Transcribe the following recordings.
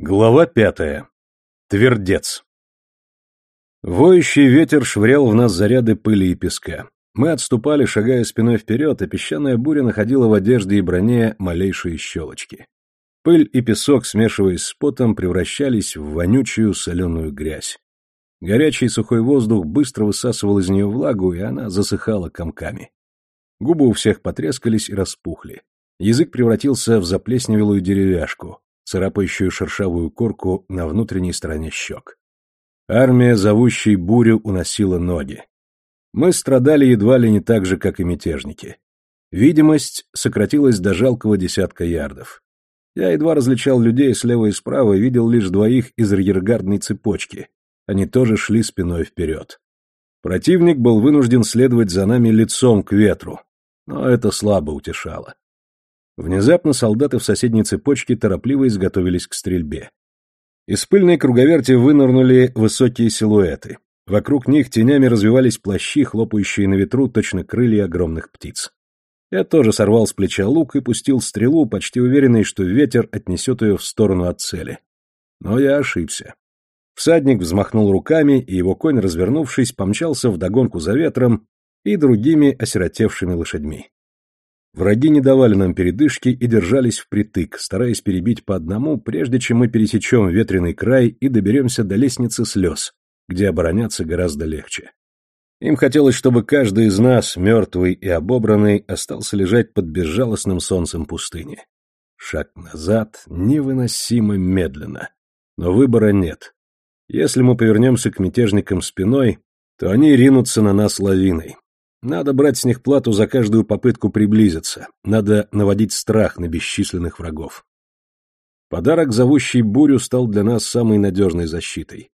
Глава пятая. Твердец. Воющий ветер швырял в нас заряды пыли и песка. Мы отступали, шагая спиной вперед, а песчаная буря находила в одежде и броне малейшие щелочки. Пыль и песок, смешиваясь с потом, превращались в вонючую соленую грязь. Горячий сухой воздух быстро высасывал из нее влагу, и она засыхала комками. Губы у всех потрескались и распухли. Язык превратился в заплесневелую деревяшку — царапающую шершавую корку на внутренней стороне щек. Армия, зовущей бурю, уносила ноги. Мы страдали едва ли не так же, как и мятежники. Видимость сократилась до жалкого десятка ярдов. Я едва различал людей слева и справа и видел лишь двоих из арьергардной цепочки. Они тоже шли спиной вперед. Противник был вынужден следовать за нами лицом к ветру, но это слабо утешало. Внезапно солдаты в соседней цепочке торопливо изготовились к стрельбе. Из пыльной круговерти вынырнули высокие силуэты. Вокруг них тенями развивались плащи, хлопающие на ветру точно крылья огромных птиц. Я тоже сорвал с плеча лук и пустил стрелу, почти уверенный, что ветер отнесет ее в сторону от цели. Но я ошибся. Всадник взмахнул руками, и его конь, развернувшись, помчался вдогонку за ветром и другими осиротевшими лошадьми. Враги не давали нам передышки и держались впритык, стараясь перебить по одному, прежде чем мы пересечем ветреный край и доберемся до лестницы слез, где обороняться гораздо легче. Им хотелось, чтобы каждый из нас, мертвый и обобранный, остался лежать под безжалостным солнцем пустыни. Шаг назад невыносимо медленно. Но выбора нет. Если мы повернемся к мятежникам спиной, то они ринутся на нас лавиной. Надо брать с них плату за каждую попытку приблизиться. Надо наводить страх на бесчисленных врагов. Подарок, зовущий бурю, стал для нас самой надежной защитой.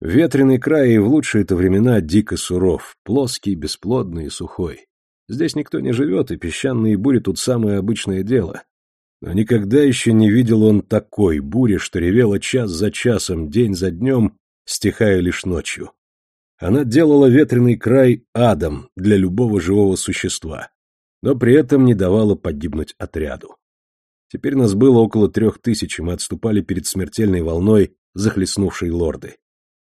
Ветреный край и в лучшие-то времена дико суров, плоский, бесплодный и сухой. Здесь никто не живет, и песчаные бури тут самое обычное дело. Но никогда еще не видел он такой бури, что ревела час за часом, день за днем, стихая лишь ночью. Она делала ветреный край адом для любого живого существа, но при этом не давала погибнуть отряду. Теперь нас было около трех тысяч, и мы отступали перед смертельной волной, захлестнувшей лорды.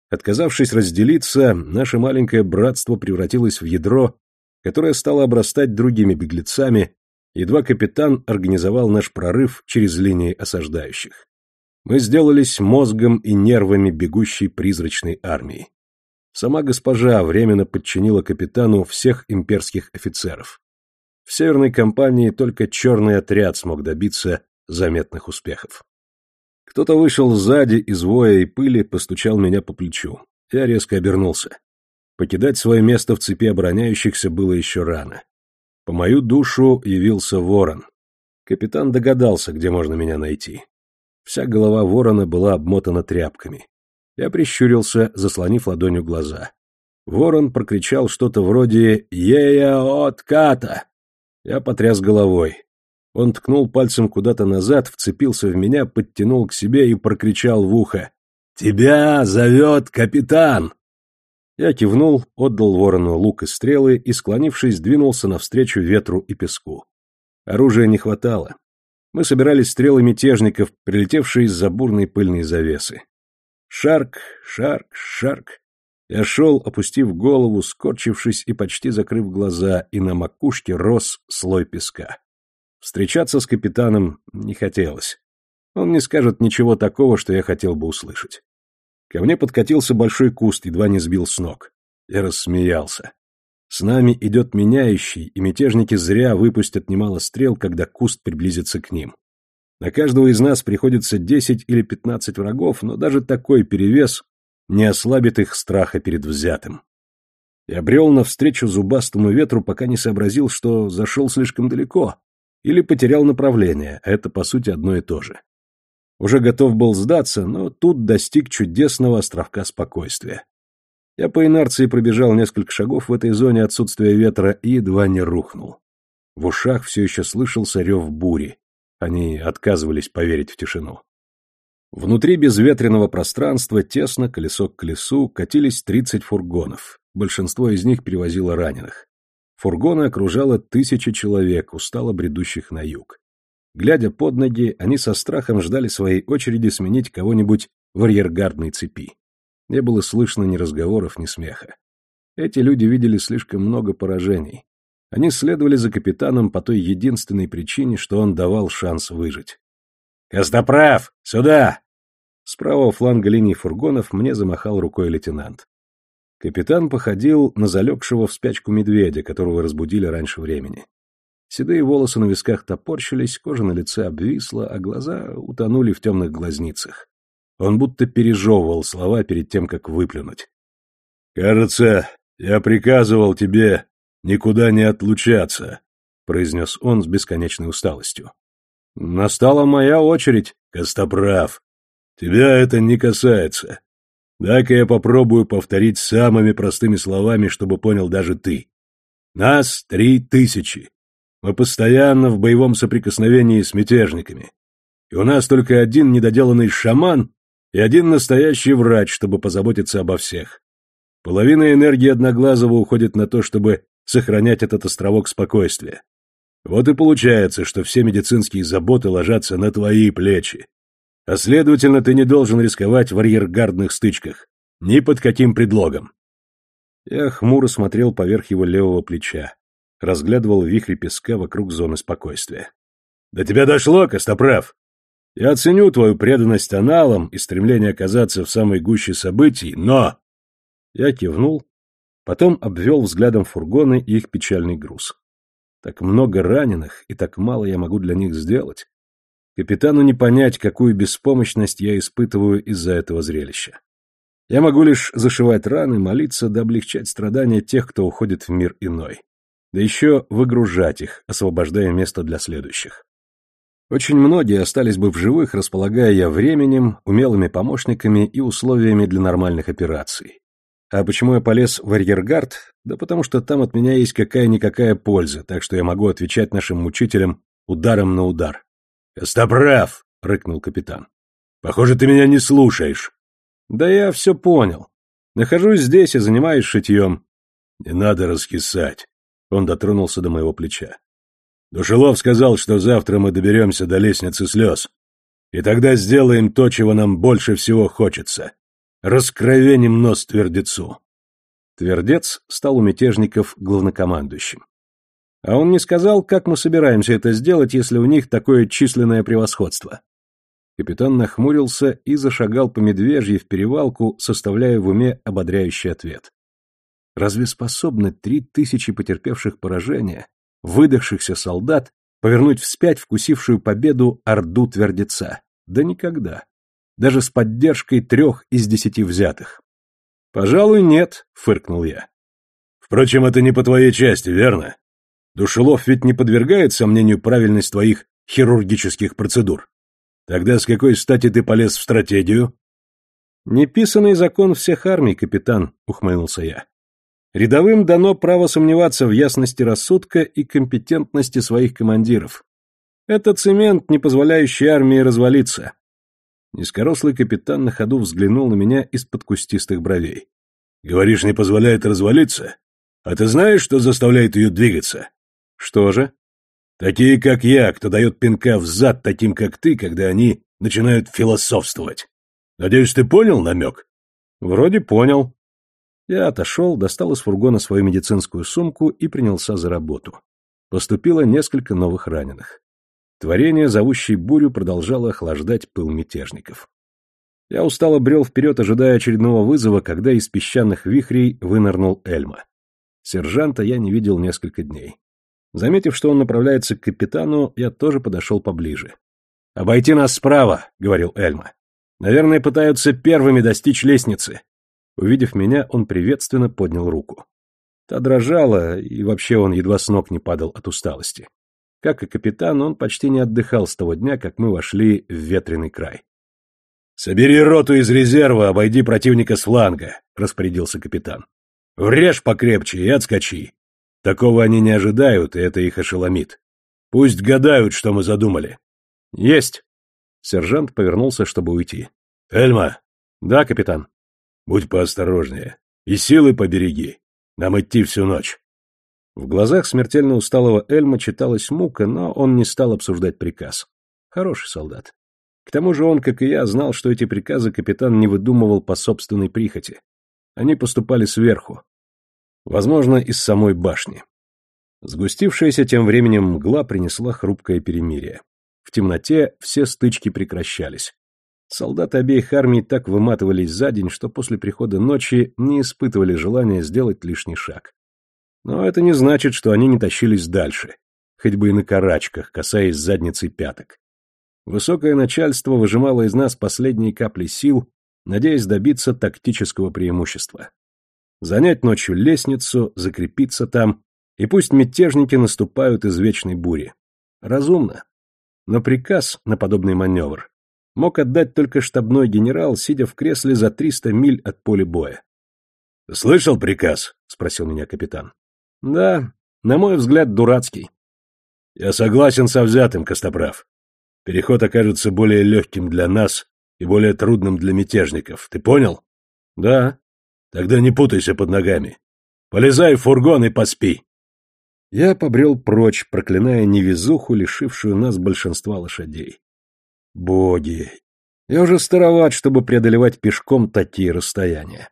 Отказавшись разделиться, наше маленькое братство превратилось в ядро, которое стало обрастать другими беглецами, едва капитан организовал наш прорыв через линии осаждающих. Мы сделались мозгом и нервами бегущей призрачной армии. Сама госпожа временно подчинила капитану всех имперских офицеров. В Северной компании только черный отряд смог добиться заметных успехов. Кто-то вышел сзади из воя и пыли, постучал меня по плечу. Я резко обернулся. Покидать свое место в цепи обороняющихся было еще рано. По мою душу явился ворон. Капитан догадался, где можно меня найти. Вся голова ворона была обмотана тряпками. Я прищурился, заслонив ладонью глаза. Ворон прокричал что-то вроде «Ея от ката!». Я потряс головой. Он ткнул пальцем куда-то назад, вцепился в меня, подтянул к себе и прокричал в ухо. «Тебя зовет капитан!» Я кивнул, отдал ворону лук и стрелы и, склонившись, двинулся навстречу ветру и песку. Оружия не хватало. Мы собирались стрелы мятежников, прилетевшие из-за бурной пыльной завесы. Шарк, шарк, шарк. Я шел, опустив голову, скорчившись и почти закрыв глаза, и на макушке рос слой песка. Встречаться с капитаном не хотелось. Он не скажет ничего такого, что я хотел бы услышать. Ко мне подкатился большой куст, едва не сбил с ног. Я рассмеялся. С нами идет меняющий, и мятежники зря выпустят немало стрел, когда куст приблизится к ним. На каждого из нас приходится 10 или 15 врагов, но даже такой перевес не ослабит их страха перед взятым. Я брел навстречу зубастому ветру, пока не сообразил, что зашел слишком далеко или потерял направление, а это, по сути, одно и то же. Уже готов был сдаться, но тут достиг чудесного островка спокойствия. Я по инерции пробежал несколько шагов в этой зоне отсутствия ветра и едва не рухнул. В ушах все еще слышался рев бури. Они отказывались поверить в тишину. Внутри безветренного пространства, тесно, колесо к колесу, катились 30 фургонов. Большинство из них перевозило раненых. Фургоны окружало тысячи человек, устало бредущих на юг. Глядя под ноги, они со страхом ждали своей очереди сменить кого-нибудь в арьергардной цепи. Не было слышно ни разговоров, ни смеха. Эти люди видели слишком много поражений. Они следовали за капитаном по той единственной причине, что он давал шанс выжить. «Костоправ! Сюда!» С правого фланга линии фургонов мне замахал рукой лейтенант. Капитан походил на залегшего в спячку медведя, которого разбудили раньше времени. Седые волосы на висках топорщились, кожа на лице обвисла, а глаза утонули в темных глазницах. Он будто пережевывал слова перед тем, как выплюнуть. «Кажется, я приказывал тебе никуда не отлучаться», — произнес он с бесконечной усталостью. «Настала моя очередь, Костоправ. Тебя это не касается. Дай-ка я попробую повторить самыми простыми словами, чтобы понял даже ты. Нас три тысячи. Мы постоянно в боевом соприкосновении с мятежниками. И у нас только один недоделанный шаман и один настоящий врач, чтобы позаботиться обо всех. Половина энергии Одноглазого уходит на то, чтобы сохранять этот островок спокойствия. Вот и получается, что все медицинские заботы ложатся на твои плечи. А следовательно, ты не должен рисковать в арьергардных стычках. Ни под каким предлогом. Я хмуро смотрел поверх его левого плеча, разглядывал вихри песка вокруг зоны спокойствия. «До тебя дошло, Костоправ? Я оценю твою преданность аналам и стремление оказаться в самой гуще событий, но...» Я кивнул, потом обвел взглядом фургоны и их печальный груз. Так много раненых, и так мало я могу для них сделать. Капитану не понять, какую беспомощность я испытываю из-за этого зрелища. Я могу лишь зашивать раны, молиться да облегчать страдания тех, кто уходит в мир иной. Да еще выгружать их, освобождая место для следующих. Очень многие остались бы в живых, располагая я временем, умелыми помощниками и условиями для нормальных операций. А почему я полез в арьергард? Да потому что там от меня есть какая-никакая польза, так что я могу отвечать нашим мучителям ударом на удар. «Костоправ!» — рыкнул капитан. «Похоже, ты меня не слушаешь». «Да я все понял. Нахожусь здесь и занимаюсь шитьем». «Не надо раскисать». Он дотронулся до моего плеча. Душелов сказал, что завтра мы доберемся до лестницы слез. И тогда сделаем то, чего нам больше всего хочется. Раскровеним нос твердецу. Твердец стал у мятежников главнокомандующим. А он не сказал, как мы собираемся это сделать, если у них такое численное превосходство. Капитан нахмурился и зашагал по медвежьи в перевалку, составляя в уме ободряющий ответ. Разве способны три тысячи потерпевших поражения выдохшихся солдат повернуть вспять вкусившую победу орду твердеца? Да никогда. Даже с поддержкой трех из десяти взятых. «Пожалуй, нет», — фыркнул я. «Впрочем, это не по твоей части, верно? Душелов ведь не подвергает сомнению правильность твоих хирургических процедур. Тогда с какой стати ты полез в стратегию?» «Неписанный закон всех армий, капитан», — ухмыльнулся я. Рядовым дано право сомневаться в ясности рассудка и компетентности своих командиров. Это цемент, не позволяющий армии развалиться. Низкорослый капитан на ходу взглянул на меня из-под кустистых бровей. «Говоришь, не позволяет развалиться? А ты знаешь, что заставляет ее двигаться?» «Что же?» «Такие, как я, кто дает пинка в зад таким, как ты, когда они начинают философствовать. Надеюсь, ты понял намек?» «Вроде понял», я отошел, достал из фургона свою медицинскую сумку и принялся за работу. Поступило несколько новых раненых. Творение, зовущей бурю, продолжало охлаждать пыл мятежников. Я устало брел вперед, ожидая очередного вызова, когда из песчаных вихрей вынырнул Эльма. Сержанта я не видел несколько дней. Заметив, что он направляется к капитану, я тоже подошел поближе. «Обойти нас справа», — говорил Эльма. «Наверное, пытаются первыми достичь лестницы. Увидев меня, он приветственно поднял руку. Та дрожала, и вообще он едва с ног не падал от усталости. Как и капитан, он почти не отдыхал с того дня, как мы вошли в ветреный край. «Собери роту из резерва, обойди противника с фланга», — распорядился капитан. «Врежь покрепче и отскочи. Такого они не ожидают, и это их ошеломит. Пусть гадают, что мы задумали». «Есть!» Сержант повернулся, чтобы уйти. «Эльма!» «Да, капитан». Будь поосторожнее. И силы побереги. Нам идти всю ночь. В глазах смертельно усталого Эльма читалась мука, но он не стал обсуждать приказ. Хороший солдат. К тому же он, как и я, знал, что эти приказы капитан не выдумывал по собственной прихоти. Они поступали сверху. Возможно, из самой башни. Сгустившаяся тем временем мгла принесла хрупкое перемирие. В темноте все стычки прекращались. Солдаты обеих армий так выматывались за день, что после прихода ночи не испытывали желания сделать лишний шаг. Но это не значит, что они не тащились дальше, хоть бы и на карачках, касаясь задницей пяток. Высокое начальство выжимало из нас последние капли сил, надеясь добиться тактического преимущества. Занять ночью лестницу, закрепиться там, и пусть мятежники наступают из вечной бури. Разумно. Но приказ на подобный маневр мог отдать только штабной генерал, сидя в кресле за 300 миль от поля боя. «Слышал приказ?» — спросил меня капитан. Да, на мой взгляд, дурацкий. Я согласен со взятым, Костоправ. Переход окажется более легким для нас и более трудным для мятежников. Ты понял? Да. Тогда не путайся под ногами. Полезай в фургон и поспи. Я побрел прочь, проклиная невезуху, лишившую нас большинства лошадей. Боги! Я уже староват, чтобы преодолевать пешком такие расстояния.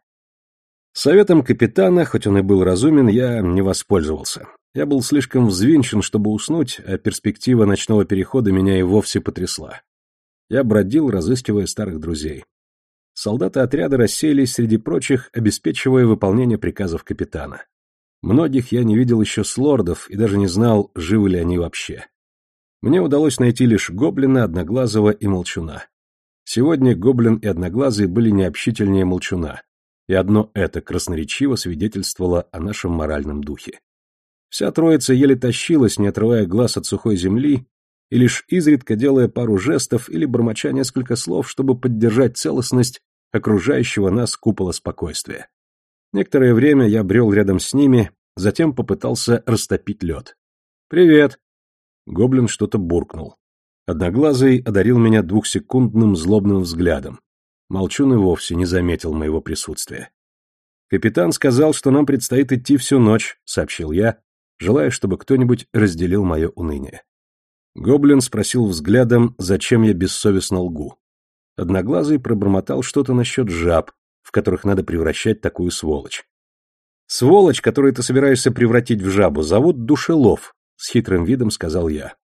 Советом капитана, хоть он и был разумен, я не воспользовался. Я был слишком взвинчен, чтобы уснуть, а перспектива ночного перехода меня и вовсе потрясла. Я бродил, разыскивая старых друзей. Солдаты отряда рассеялись среди прочих, обеспечивая выполнение приказов капитана. Многих я не видел еще с лордов и даже не знал, живы ли они вообще. Мне удалось найти лишь гоблина, одноглазого и молчуна. Сегодня гоблин и одноглазый были необщительнее молчуна и одно это красноречиво свидетельствовало о нашем моральном духе. Вся троица еле тащилась, не отрывая глаз от сухой земли, и лишь изредка делая пару жестов или бормоча несколько слов, чтобы поддержать целостность окружающего нас купола спокойствия. Некоторое время я брел рядом с ними, затем попытался растопить лед. «Привет!» Гоблин что-то буркнул. Одноглазый одарил меня двухсекундным злобным взглядом. Молчун и вовсе не заметил моего присутствия. «Капитан сказал, что нам предстоит идти всю ночь», — сообщил я, желая, чтобы кто-нибудь разделил мое уныние. Гоблин спросил взглядом, зачем я бессовестно лгу. Одноглазый пробормотал что-то насчет жаб, в которых надо превращать такую сволочь. «Сволочь, которую ты собираешься превратить в жабу, зовут Душелов», — с хитрым видом сказал я.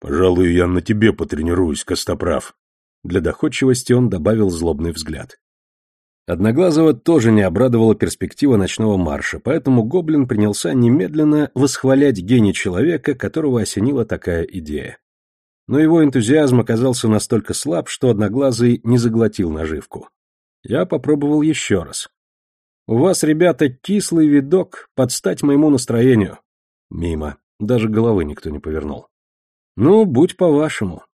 «Пожалуй, я на тебе потренируюсь, Костоправ», для доходчивости он добавил злобный взгляд. Одноглазого тоже не обрадовала перспектива ночного марша, поэтому гоблин принялся немедленно восхвалять гений человека, которого осенила такая идея. Но его энтузиазм оказался настолько слаб, что Одноглазый не заглотил наживку. Я попробовал еще раз. «У вас, ребята, кислый видок, подстать моему настроению». Мимо. Даже головы никто не повернул. «Ну, будь по-вашему.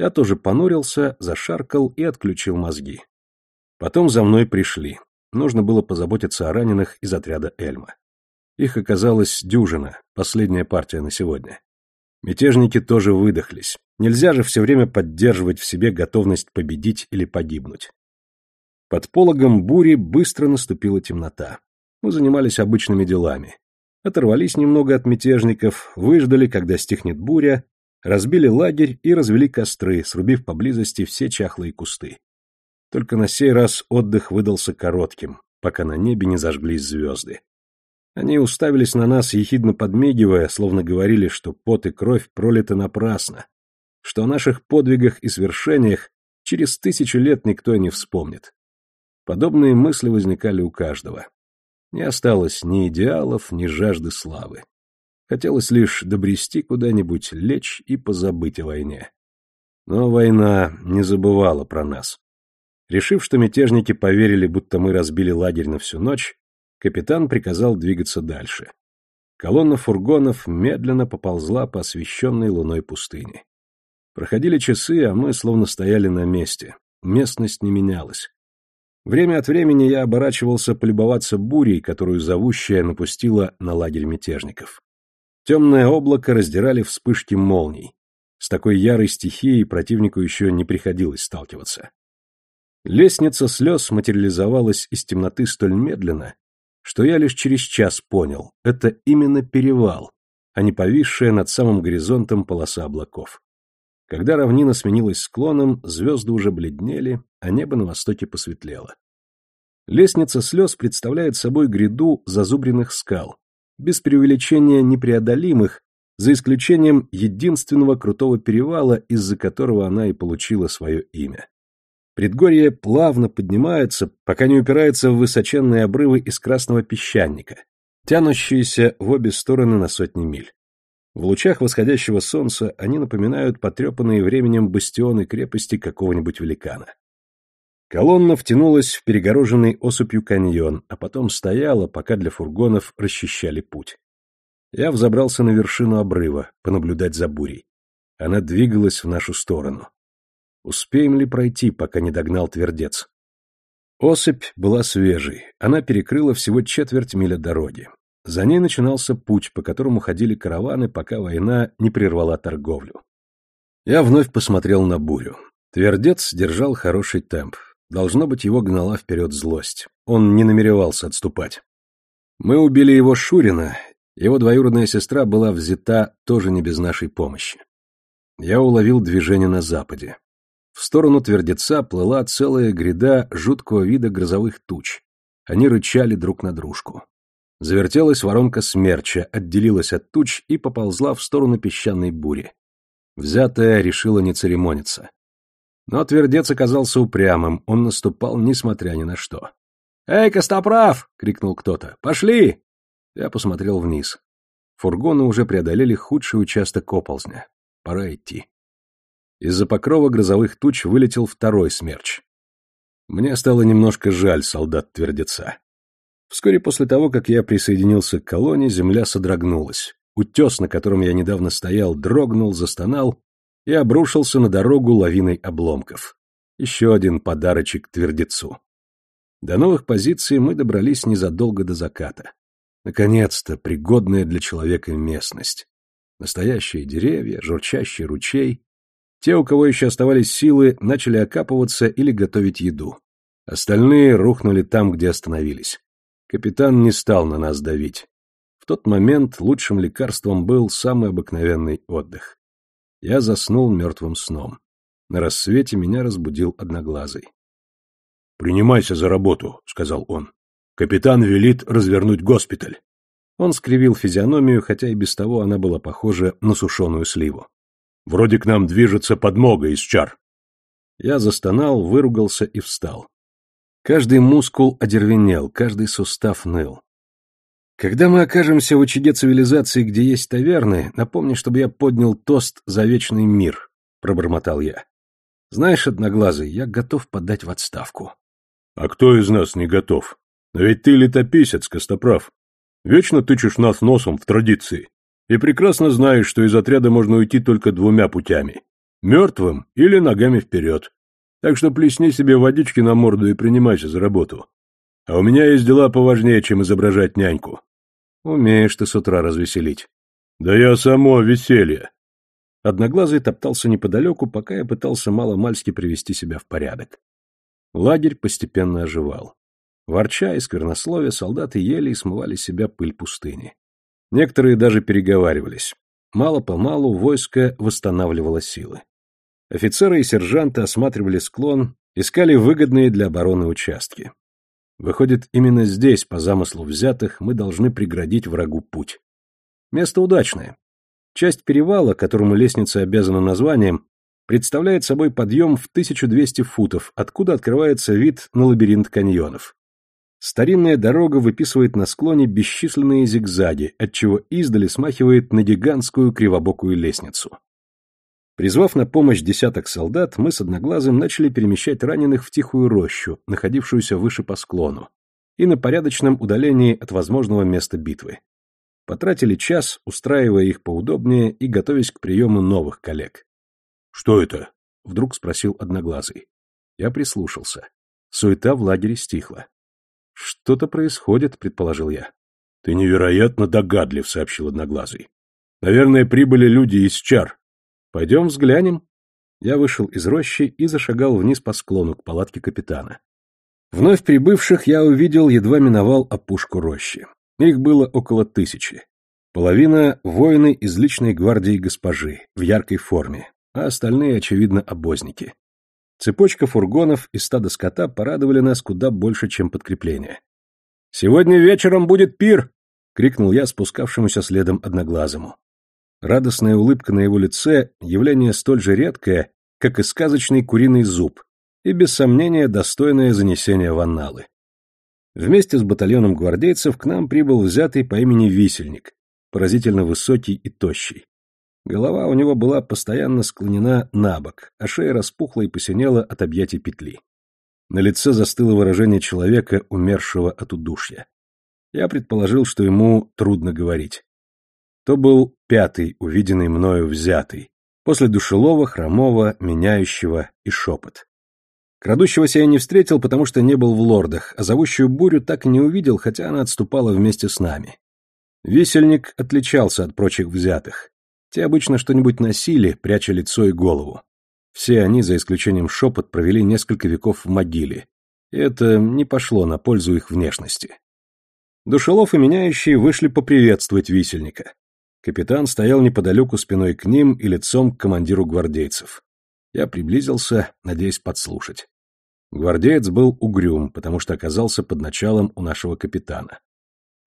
Я тоже понурился, зашаркал и отключил мозги. Потом за мной пришли. Нужно было позаботиться о раненых из отряда Эльма. Их оказалось дюжина, последняя партия на сегодня. Мятежники тоже выдохлись. Нельзя же все время поддерживать в себе готовность победить или погибнуть. Под пологом бури быстро наступила темнота. Мы занимались обычными делами. Оторвались немного от мятежников, выждали, когда стихнет буря, разбили лагерь и развели костры, срубив поблизости все чахлые кусты. Только на сей раз отдых выдался коротким, пока на небе не зажглись звезды. Они уставились на нас, ехидно подмигивая, словно говорили, что пот и кровь пролиты напрасно, что о наших подвигах и свершениях через тысячу лет никто не вспомнит. Подобные мысли возникали у каждого. Не осталось ни идеалов, ни жажды славы. Хотелось лишь добрести куда-нибудь, лечь и позабыть о войне. Но война не забывала про нас. Решив, что мятежники поверили, будто мы разбили лагерь на всю ночь, капитан приказал двигаться дальше. Колонна фургонов медленно поползла по освещенной луной пустыне. Проходили часы, а мы словно стояли на месте. Местность не менялась. Время от времени я оборачивался полюбоваться бурей, которую зовущая напустила на лагерь мятежников. Темное облако раздирали вспышки молний. С такой ярой стихией противнику еще не приходилось сталкиваться. Лестница слез материализовалась из темноты столь медленно, что я лишь через час понял, это именно перевал, а не повисшая над самым горизонтом полоса облаков. Когда равнина сменилась склоном, звезды уже бледнели, а небо на востоке посветлело. Лестница слез представляет собой гряду зазубренных скал, без преувеличения непреодолимых, за исключением единственного крутого перевала, из-за которого она и получила свое имя. Предгорье плавно поднимается, пока не упирается в высоченные обрывы из красного песчаника, тянущиеся в обе стороны на сотни миль. В лучах восходящего солнца они напоминают потрепанные временем бастионы крепости какого-нибудь великана. Колонна втянулась в перегороженный осыпью каньон, а потом стояла, пока для фургонов расчищали путь. Я взобрался на вершину обрыва, понаблюдать за бурей. Она двигалась в нашу сторону. Успеем ли пройти, пока не догнал твердец? Осыпь была свежей, она перекрыла всего четверть миля дороги. За ней начинался путь, по которому ходили караваны, пока война не прервала торговлю. Я вновь посмотрел на бурю. Твердец держал хороший темп. Должно быть, его гнала вперед злость. Он не намеревался отступать. Мы убили его Шурина. Его двоюродная сестра была взята тоже не без нашей помощи. Я уловил движение на западе. В сторону твердеца плыла целая гряда жуткого вида грозовых туч. Они рычали друг на дружку. Завертелась воронка смерча, отделилась от туч и поползла в сторону песчаной бури. Взятая решила не церемониться. Но твердец оказался упрямым, он наступал, несмотря ни на что. «Эй, Костоправ!» — крикнул кто-то. «Пошли!» Я посмотрел вниз. Фургоны уже преодолели худший участок оползня. Пора идти. Из-за покрова грозовых туч вылетел второй смерч. Мне стало немножко жаль солдат-твердеца. Вскоре после того, как я присоединился к колонне, земля содрогнулась. Утес, на котором я недавно стоял, дрогнул, застонал и обрушился на дорогу лавиной обломков. Еще один подарочек твердецу. До новых позиций мы добрались незадолго до заката. Наконец-то пригодная для человека местность. Настоящие деревья, журчащий ручей, те, у кого еще оставались силы, начали окапываться или готовить еду. Остальные рухнули там, где остановились. Капитан не стал на нас давить. В тот момент лучшим лекарством был самый обыкновенный отдых. Я заснул мертвым сном. На рассвете меня разбудил одноглазый. «Принимайся за работу», — сказал он. «Капитан велит развернуть госпиталь». Он скривил физиономию, хотя и без того она была похожа на сушеную сливу. Вроде к нам движется подмога из чар. Я застонал, выругался и встал. Каждый мускул одервенел, каждый сустав ныл. Когда мы окажемся в очаге цивилизации, где есть таверны, напомни, чтобы я поднял тост за вечный мир, пробормотал я. Знаешь, одноглазый, я готов подать в отставку. А кто из нас не готов? Но ведь ты летописец, Костоправ. Вечно тычешь нас носом в традиции и прекрасно знаешь, что из отряда можно уйти только двумя путями — мертвым или ногами вперед. Так что плесни себе водички на морду и принимайся за работу. А у меня есть дела поважнее, чем изображать няньку. Умеешь ты с утра развеселить. Да я само веселье. Одноглазый топтался неподалеку, пока я пытался мало-мальски привести себя в порядок. Лагерь постепенно оживал. Ворча и сквернословия, солдаты ели и смывали себя пыль пустыни. Некоторые даже переговаривались. Мало-помалу войско восстанавливало силы. Офицеры и сержанты осматривали склон, искали выгодные для обороны участки. Выходит, именно здесь, по замыслу взятых, мы должны преградить врагу путь. Место удачное. Часть перевала, которому лестница обязана названием, представляет собой подъем в 1200 футов, откуда открывается вид на лабиринт каньонов. Старинная дорога выписывает на склоне бесчисленные зигзаги, отчего издали смахивает на гигантскую кривобокую лестницу. Призвав на помощь десяток солдат, мы с Одноглазым начали перемещать раненых в тихую рощу, находившуюся выше по склону, и на порядочном удалении от возможного места битвы. Потратили час, устраивая их поудобнее и готовясь к приему новых коллег. «Что это?» — вдруг спросил Одноглазый. Я прислушался. Суета в лагере стихла. «Что-то происходит», — предположил я. «Ты невероятно догадлив», — сообщил Одноглазый. «Наверное, прибыли люди из чар. Пойдем взглянем». Я вышел из рощи и зашагал вниз по склону к палатке капитана. Вновь прибывших я увидел, едва миновал опушку рощи. Их было около тысячи. Половина — воины из личной гвардии госпожи, в яркой форме, а остальные, очевидно, обозники. Цепочка фургонов и стадо скота порадовали нас куда больше, чем подкрепление. «Сегодня вечером будет пир!» — крикнул я спускавшемуся следом одноглазому. Радостная улыбка на его лице — явление столь же редкое, как и сказочный куриный зуб, и, без сомнения, достойное занесения в анналы. Вместе с батальоном гвардейцев к нам прибыл взятый по имени Висельник, поразительно высокий и тощий. Голова у него была постоянно склонена на бок, а шея распухла и посинела от объятий петли. На лице застыло выражение человека, умершего от удушья. Я предположил, что ему трудно говорить. То был пятый, увиденный мною взятый, после душелова, хромого, меняющего и шепот. Крадущегося я не встретил, потому что не был в лордах, а зовущую бурю так и не увидел, хотя она отступала вместе с нами. Висельник отличался от прочих взятых. Те обычно что-нибудь носили, пряча лицо и голову. Все они, за исключением шепот, провели несколько веков в могиле. И это не пошло на пользу их внешности. Душелов и меняющие вышли поприветствовать висельника. Капитан стоял неподалеку спиной к ним и лицом к командиру гвардейцев. Я приблизился, надеясь подслушать. Гвардеец был угрюм, потому что оказался под началом у нашего капитана.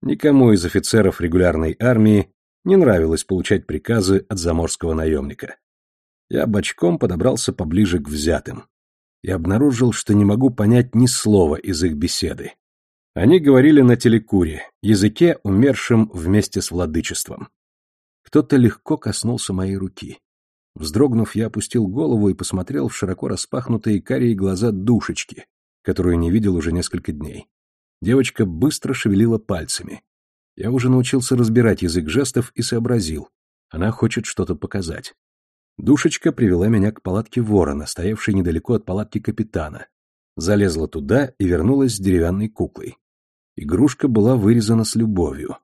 Никому из офицеров регулярной армии не нравилось получать приказы от заморского наемника. Я бочком подобрался поближе к взятым и обнаружил, что не могу понять ни слова из их беседы. Они говорили на телекуре, языке, умершем вместе с владычеством. Кто-то легко коснулся моей руки. Вздрогнув, я опустил голову и посмотрел в широко распахнутые карие глаза душечки, которую не видел уже несколько дней. Девочка быстро шевелила пальцами. Я уже научился разбирать язык жестов и сообразил. Она хочет что-то показать. Душечка привела меня к палатке ворона, стоявшей недалеко от палатки капитана. Залезла туда и вернулась с деревянной куклой. Игрушка была вырезана с любовью.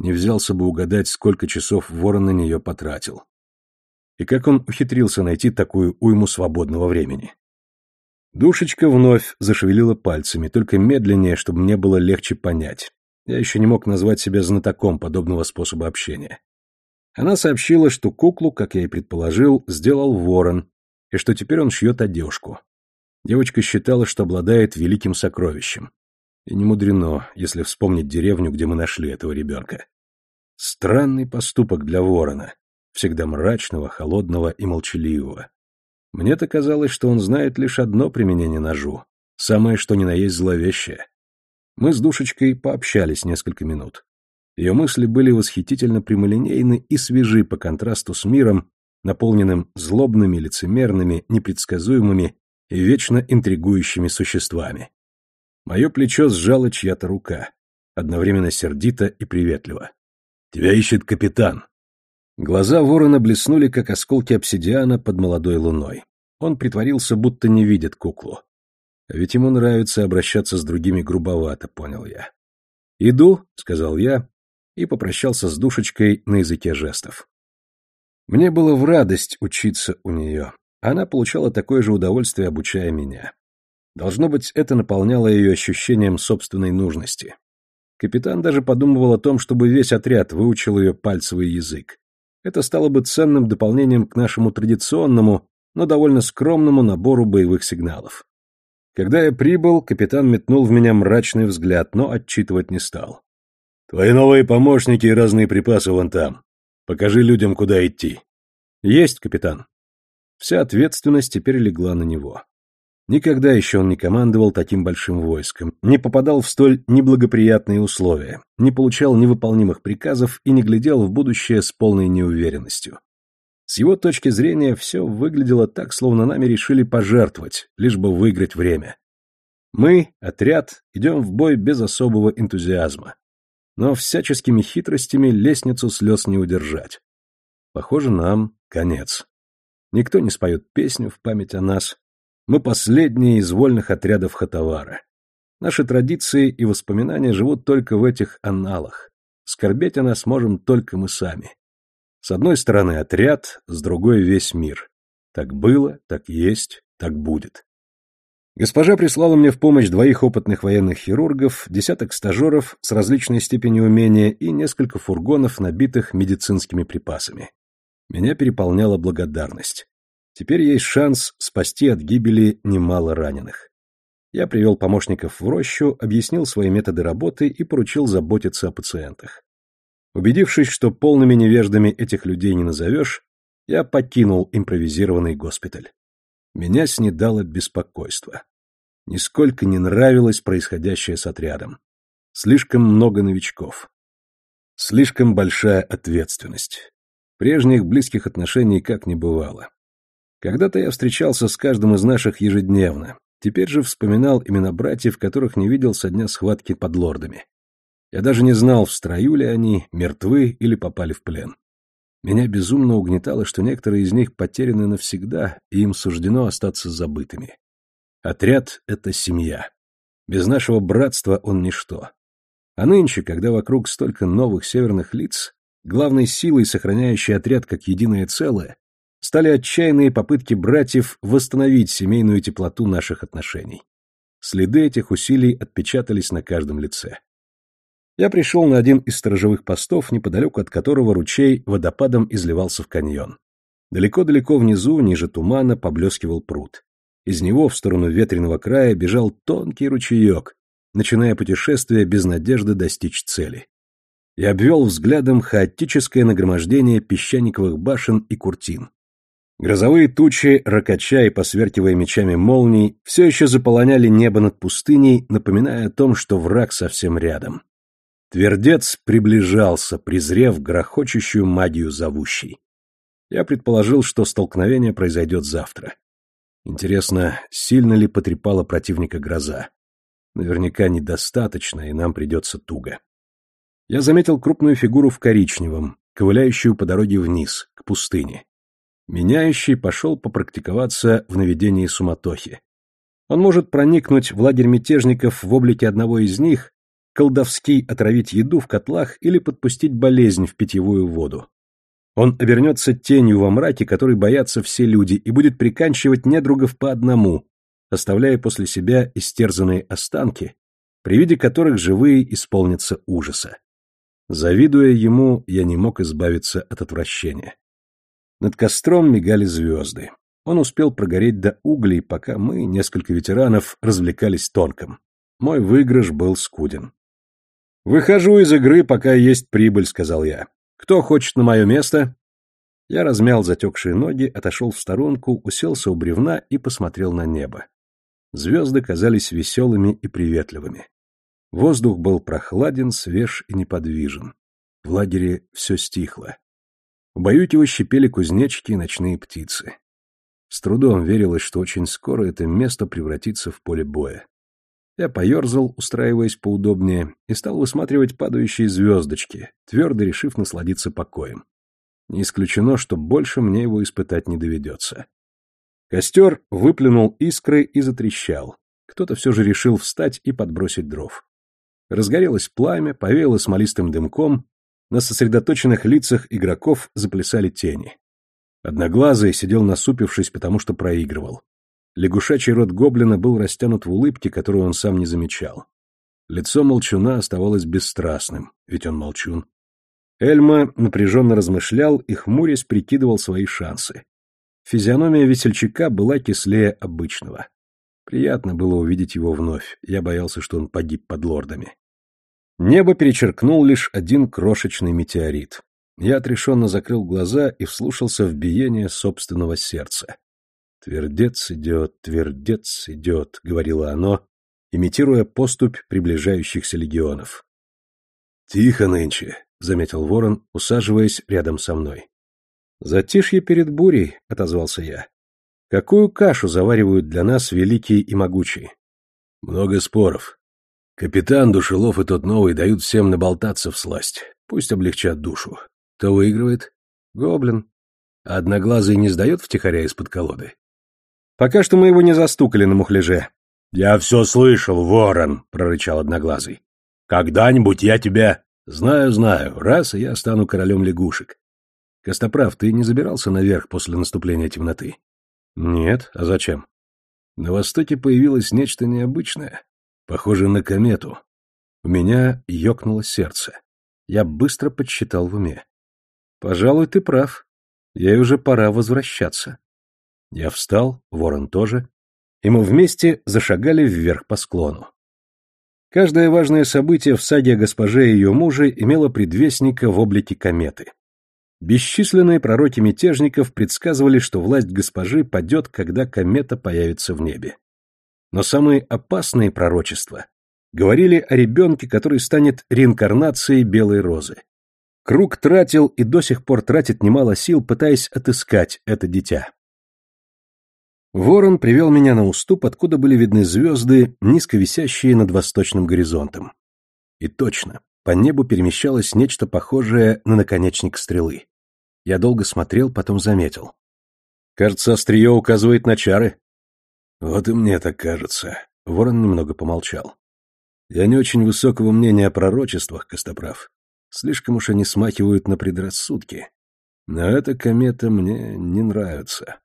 Не взялся бы угадать, сколько часов ворон на нее потратил. И как он ухитрился найти такую уйму свободного времени? Душечка вновь зашевелила пальцами, только медленнее, чтобы мне было легче понять. Я еще не мог назвать себя знатоком подобного способа общения. Она сообщила, что куклу, как я и предположил, сделал ворон, и что теперь он шьет одежку. Девочка считала, что обладает великим сокровищем. И не мудрено, если вспомнить деревню, где мы нашли этого ребенка. Странный поступок для ворона всегда мрачного, холодного и молчаливого. Мне-то казалось, что он знает лишь одно применение ножу, самое что ни на есть зловещее. Мы с душечкой пообщались несколько минут. Ее мысли были восхитительно прямолинейны и свежи по контрасту с миром, наполненным злобными, лицемерными, непредсказуемыми и вечно интригующими существами. Мое плечо сжала чья-то рука, одновременно сердито и приветливо. «Тебя ищет капитан», Глаза ворона блеснули, как осколки обсидиана под молодой луной. Он притворился, будто не видит куклу. А ведь ему нравится обращаться с другими грубовато, понял я. «Иду», — сказал я, и попрощался с душечкой на языке жестов. Мне было в радость учиться у нее. Она получала такое же удовольствие, обучая меня. Должно быть, это наполняло ее ощущением собственной нужности. Капитан даже подумывал о том, чтобы весь отряд выучил ее пальцевый язык. Это стало бы ценным дополнением к нашему традиционному, но довольно скромному набору боевых сигналов. Когда я прибыл, капитан метнул в меня мрачный взгляд, но отчитывать не стал. «Твои новые помощники и разные припасы вон там. Покажи людям, куда идти». «Есть, капитан». Вся ответственность теперь легла на него. Никогда еще он не командовал таким большим войском, не попадал в столь неблагоприятные условия, не получал невыполнимых приказов и не глядел в будущее с полной неуверенностью. С его точки зрения все выглядело так, словно нами решили пожертвовать, лишь бы выиграть время. Мы, отряд, идем в бой без особого энтузиазма. Но всяческими хитростями лестницу слез не удержать. Похоже, нам конец. Никто не споет песню в память о нас, мы последние из вольных отрядов Хатавара. Наши традиции и воспоминания живут только в этих анналах. Скорбеть о нас можем только мы сами. С одной стороны отряд, с другой весь мир. Так было, так есть, так будет. Госпожа прислала мне в помощь двоих опытных военных хирургов, десяток стажеров с различной степенью умения и несколько фургонов, набитых медицинскими припасами. Меня переполняла благодарность. Теперь есть шанс спасти от гибели немало раненых. Я привел помощников в рощу, объяснил свои методы работы и поручил заботиться о пациентах. Убедившись, что полными невеждами этих людей не назовешь, я покинул импровизированный госпиталь. Меня снедало беспокойство. Нисколько не нравилось происходящее с отрядом. Слишком много новичков. Слишком большая ответственность. Прежних близких отношений как не бывало. Когда-то я встречался с каждым из наших ежедневно, теперь же вспоминал имена братьев, которых не видел со дня схватки под лордами. Я даже не знал, в строю ли они, мертвы или попали в плен. Меня безумно угнетало, что некоторые из них потеряны навсегда, и им суждено остаться забытыми. Отряд — это семья. Без нашего братства он ничто. А нынче, когда вокруг столько новых северных лиц, главной силой, сохраняющей отряд как единое целое, стали отчаянные попытки братьев восстановить семейную теплоту наших отношений. Следы этих усилий отпечатались на каждом лице. Я пришел на один из сторожевых постов, неподалеку от которого ручей водопадом изливался в каньон. Далеко-далеко внизу, ниже тумана, поблескивал пруд. Из него в сторону ветреного края бежал тонкий ручеек, начиная путешествие без надежды достичь цели. Я обвел взглядом хаотическое нагромождение песчаниковых башен и куртин. Грозовые тучи, ракача и посверкивая мечами молний, все еще заполоняли небо над пустыней, напоминая о том, что враг совсем рядом. Твердец приближался, презрев грохочущую магию зовущей. Я предположил, что столкновение произойдет завтра. Интересно, сильно ли потрепала противника гроза? Наверняка недостаточно, и нам придется туго. Я заметил крупную фигуру в коричневом, ковыляющую по дороге вниз, к пустыне. Меняющий пошел попрактиковаться в наведении суматохи. Он может проникнуть в лагерь мятежников в облике одного из них, колдовски отравить еду в котлах или подпустить болезнь в питьевую воду. Он обернется тенью во мраке, которой боятся все люди, и будет приканчивать недругов по одному, оставляя после себя истерзанные останки, при виде которых живые исполнятся ужаса. Завидуя ему, я не мог избавиться от отвращения. Над костром мигали звезды. Он успел прогореть до углей, пока мы, несколько ветеранов, развлекались тонком. Мой выигрыш был скуден. «Выхожу из игры, пока есть прибыль», — сказал я. Кто хочет на мое место?» Я размял затекшие ноги, отошел в сторонку, уселся у бревна и посмотрел на небо. Звезды казались веселыми и приветливыми. Воздух был прохладен, свеж и неподвижен. В лагере все стихло. В Баюте щипели кузнечки и ночные птицы. С трудом верилось, что очень скоро это место превратится в поле боя. Я поерзал, устраиваясь поудобнее, и стал высматривать падающие звездочки, твердо решив насладиться покоем. Не исключено, что больше мне его испытать не доведется. Костер выплюнул искры и затрещал. Кто-то все же решил встать и подбросить дров. Разгорелось пламя, повеяло смолистым дымком, на сосредоточенных лицах игроков заплясали тени. Одноглазый сидел насупившись, потому что проигрывал. Лягушачий рот гоблина был растянут в улыбке, которую он сам не замечал. Лицо молчуна оставалось бесстрастным, ведь он молчун. Эльма напряженно размышлял и, хмурясь, прикидывал свои шансы. Физиономия весельчака была кислее обычного. Приятно было увидеть его вновь, я боялся, что он погиб под лордами. Небо перечеркнул лишь один крошечный метеорит. Я отрешенно закрыл глаза и вслушался в биение собственного сердца. «Твердец идет, твердец идет», — говорило оно, имитируя поступь приближающихся легионов. «Тихо нынче», — заметил ворон, усаживаясь рядом со мной. «Затишье перед бурей», — отозвался я. «Какую кашу заваривают для нас великие и могучие?» «Много споров. Капитан, Душелов и тот новый дают всем наболтаться в сласть. Пусть облегчат душу. Кто выигрывает?» «Гоблин». «А одноглазый не сдает втихаря из-под колоды?» Пока что мы его не застукали на мухляже. — Я все слышал, ворон, — прорычал Одноглазый. — Когда-нибудь я тебя... — Знаю, знаю, раз, и я стану королем лягушек. — Костоправ, ты не забирался наверх после наступления темноты? — Нет, а зачем? — На востоке появилось нечто необычное, похоже на комету. У меня ёкнуло сердце. Я быстро подсчитал в уме. Пожалуй, ты прав. Ей уже пора возвращаться. Я встал, ворон тоже, и мы вместе зашагали вверх по склону. Каждое важное событие в саге о госпоже и ее муже имело предвестника в облике кометы. Бесчисленные пророки мятежников предсказывали, что власть госпожи падет, когда комета появится в небе. Но самые опасные пророчества говорили о ребенке, который станет реинкарнацией белой розы. Круг тратил и до сих пор тратит немало сил, пытаясь отыскать это дитя. Ворон привел меня на уступ, откуда были видны звезды, низко висящие над восточным горизонтом. И точно, по небу перемещалось нечто похожее на наконечник стрелы. Я долго смотрел, потом заметил. Кажется, острие указывает на чары. Вот и мне так кажется. Ворон немного помолчал. Я не очень высокого мнения о пророчествах, Костоправ. Слишком уж они смахивают на предрассудки. Но эта комета мне не нравится.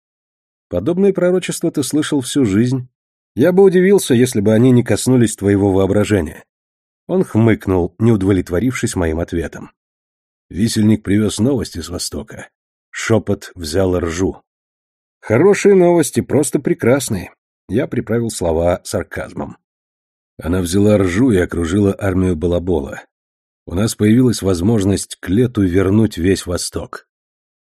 Подобные пророчества ты слышал всю жизнь. Я бы удивился, если бы они не коснулись твоего воображения. Он хмыкнул, не удовлетворившись моим ответом. Висельник привез новости с Востока. Шепот взял ржу. Хорошие новости, просто прекрасные. Я приправил слова сарказмом. Она взяла ржу и окружила армию Балабола. У нас появилась возможность к лету вернуть весь Восток.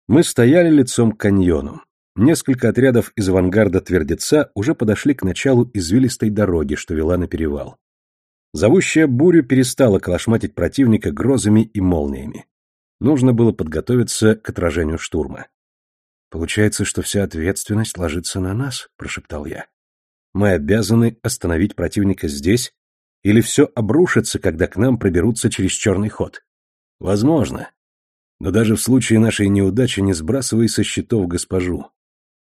Мы стояли лицом к каньону. Несколько отрядов из авангарда Твердеца уже подошли к началу извилистой дороги, что вела на перевал. Зовущая бурю перестала колошматить противника грозами и молниями. Нужно было подготовиться к отражению штурма. «Получается, что вся ответственность ложится на нас», — прошептал я. «Мы обязаны остановить противника здесь, или все обрушится, когда к нам проберутся через черный ход?» «Возможно. Но даже в случае нашей неудачи не сбрасывай со счетов госпожу.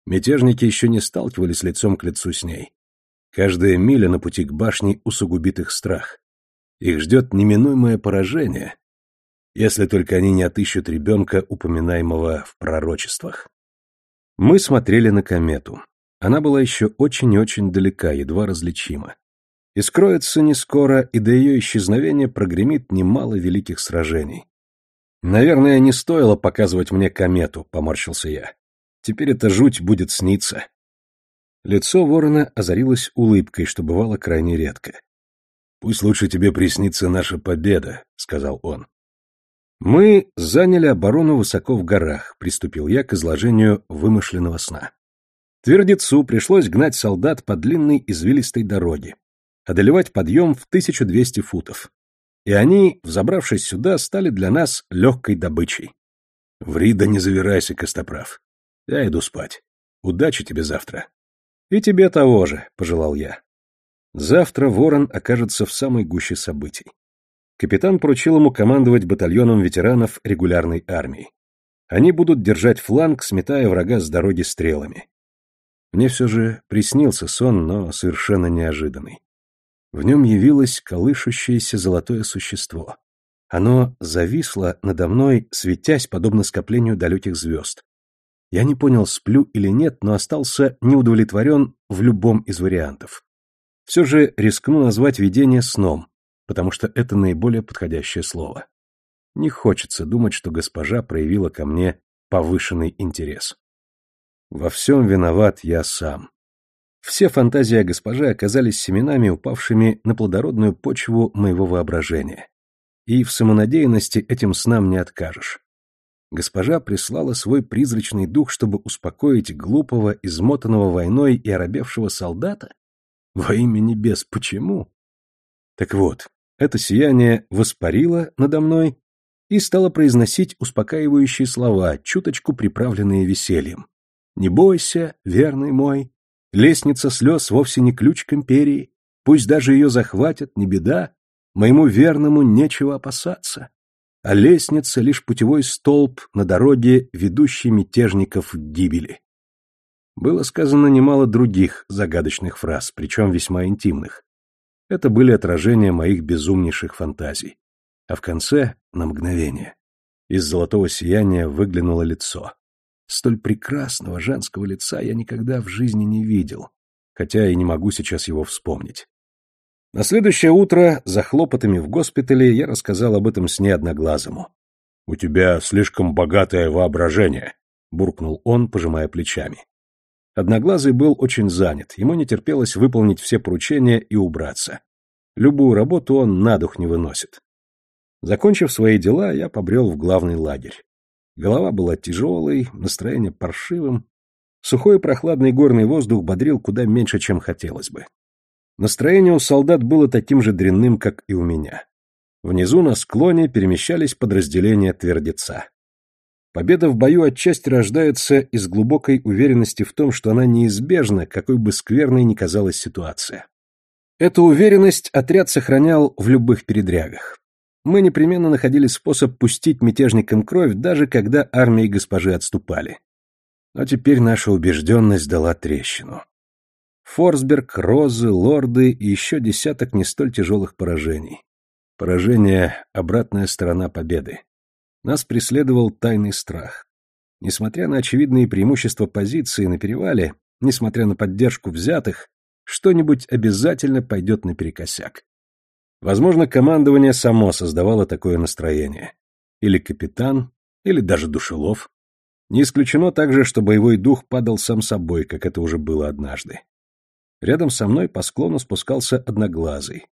Мятежники еще не сталкивались лицом к лицу с ней. Каждая миля на пути к башне усугубит их страх. Их ждет неминуемое поражение, если только они не отыщут ребенка, упоминаемого в пророчествах. Мы смотрели на комету. Она была еще очень и очень далека, едва различима. И скроется не скоро, и до ее исчезновения прогремит немало великих сражений. «Наверное, не стоило показывать мне комету», — поморщился я. «Теперь эта жуть будет сниться». Лицо ворона озарилось улыбкой, что бывало крайне редко. «Пусть лучше тебе приснится наша победа», — сказал он. Мы заняли оборону высоко в горах, приступил я к изложению вымышленного сна. Твердецу пришлось гнать солдат по длинной извилистой дороге, одолевать подъем в 1200 футов. И они, взобравшись сюда, стали для нас легкой добычей. Ври да не завирайся, Костоправ. Я иду спать. Удачи тебе завтра. И тебе того же, пожелал я. Завтра ворон окажется в самой гуще событий капитан поручил ему командовать батальоном ветеранов регулярной армии. Они будут держать фланг, сметая врага с дороги стрелами. Мне все же приснился сон, но совершенно неожиданный. В нем явилось колышущееся золотое существо. Оно зависло надо мной, светясь, подобно скоплению далеких звезд. Я не понял, сплю или нет, но остался неудовлетворен в любом из вариантов. Все же рискну назвать видение сном, потому что это наиболее подходящее слово. Не хочется думать, что госпожа проявила ко мне повышенный интерес. Во всем виноват я сам. Все фантазии о госпоже оказались семенами, упавшими на плодородную почву моего воображения. И в самонадеянности этим снам не откажешь. Госпожа прислала свой призрачный дух, чтобы успокоить глупого, измотанного войной и оробевшего солдата? Во имя небес, почему? Так вот, это сияние воспарило надо мной и стало произносить успокаивающие слова, чуточку приправленные весельем. «Не бойся, верный мой, лестница слез вовсе не ключ к империи, пусть даже ее захватят, не беда, моему верному нечего опасаться, а лестница — лишь путевой столб на дороге, ведущей мятежников к гибели». Было сказано немало других загадочных фраз, причем весьма интимных. Это были отражения моих безумнейших фантазий. А в конце, на мгновение, из золотого сияния выглянуло лицо. Столь прекрасного женского лица я никогда в жизни не видел. хотя и не могу сейчас его вспомнить. На следующее утро, за хлопотами в госпитале, я рассказал об этом сне одноглазому. «У тебя слишком богатое воображение», — буркнул он, пожимая плечами. Одноглазый был очень занят, ему не терпелось выполнить все поручения и убраться. Любую работу он на дух не выносит. Закончив свои дела, я побрел в главный лагерь. Голова была тяжелой, настроение паршивым. Сухой прохладный горный воздух бодрил куда меньше, чем хотелось бы. Настроение у солдат было таким же дрянным, как и у меня. Внизу на склоне перемещались подразделения твердеца. Победа в бою отчасти рождается из глубокой уверенности в том, что она неизбежна, какой бы скверной ни казалась ситуация. Эту уверенность отряд сохранял в любых передрягах. Мы непременно находили способ пустить мятежникам кровь, даже когда армии госпожи отступали. Но теперь наша убежденность дала трещину. Форсберг, Розы, Лорды и еще десяток не столь тяжелых поражений. Поражение — обратная сторона победы. Нас преследовал тайный страх. Несмотря на очевидные преимущества позиции на перевале, несмотря на поддержку взятых, что-нибудь обязательно пойдет наперекосяк. Возможно, командование само создавало такое настроение. Или капитан, или даже душелов. Не исключено также, что боевой дух падал сам собой, как это уже было однажды. Рядом со мной по склону спускался одноглазый.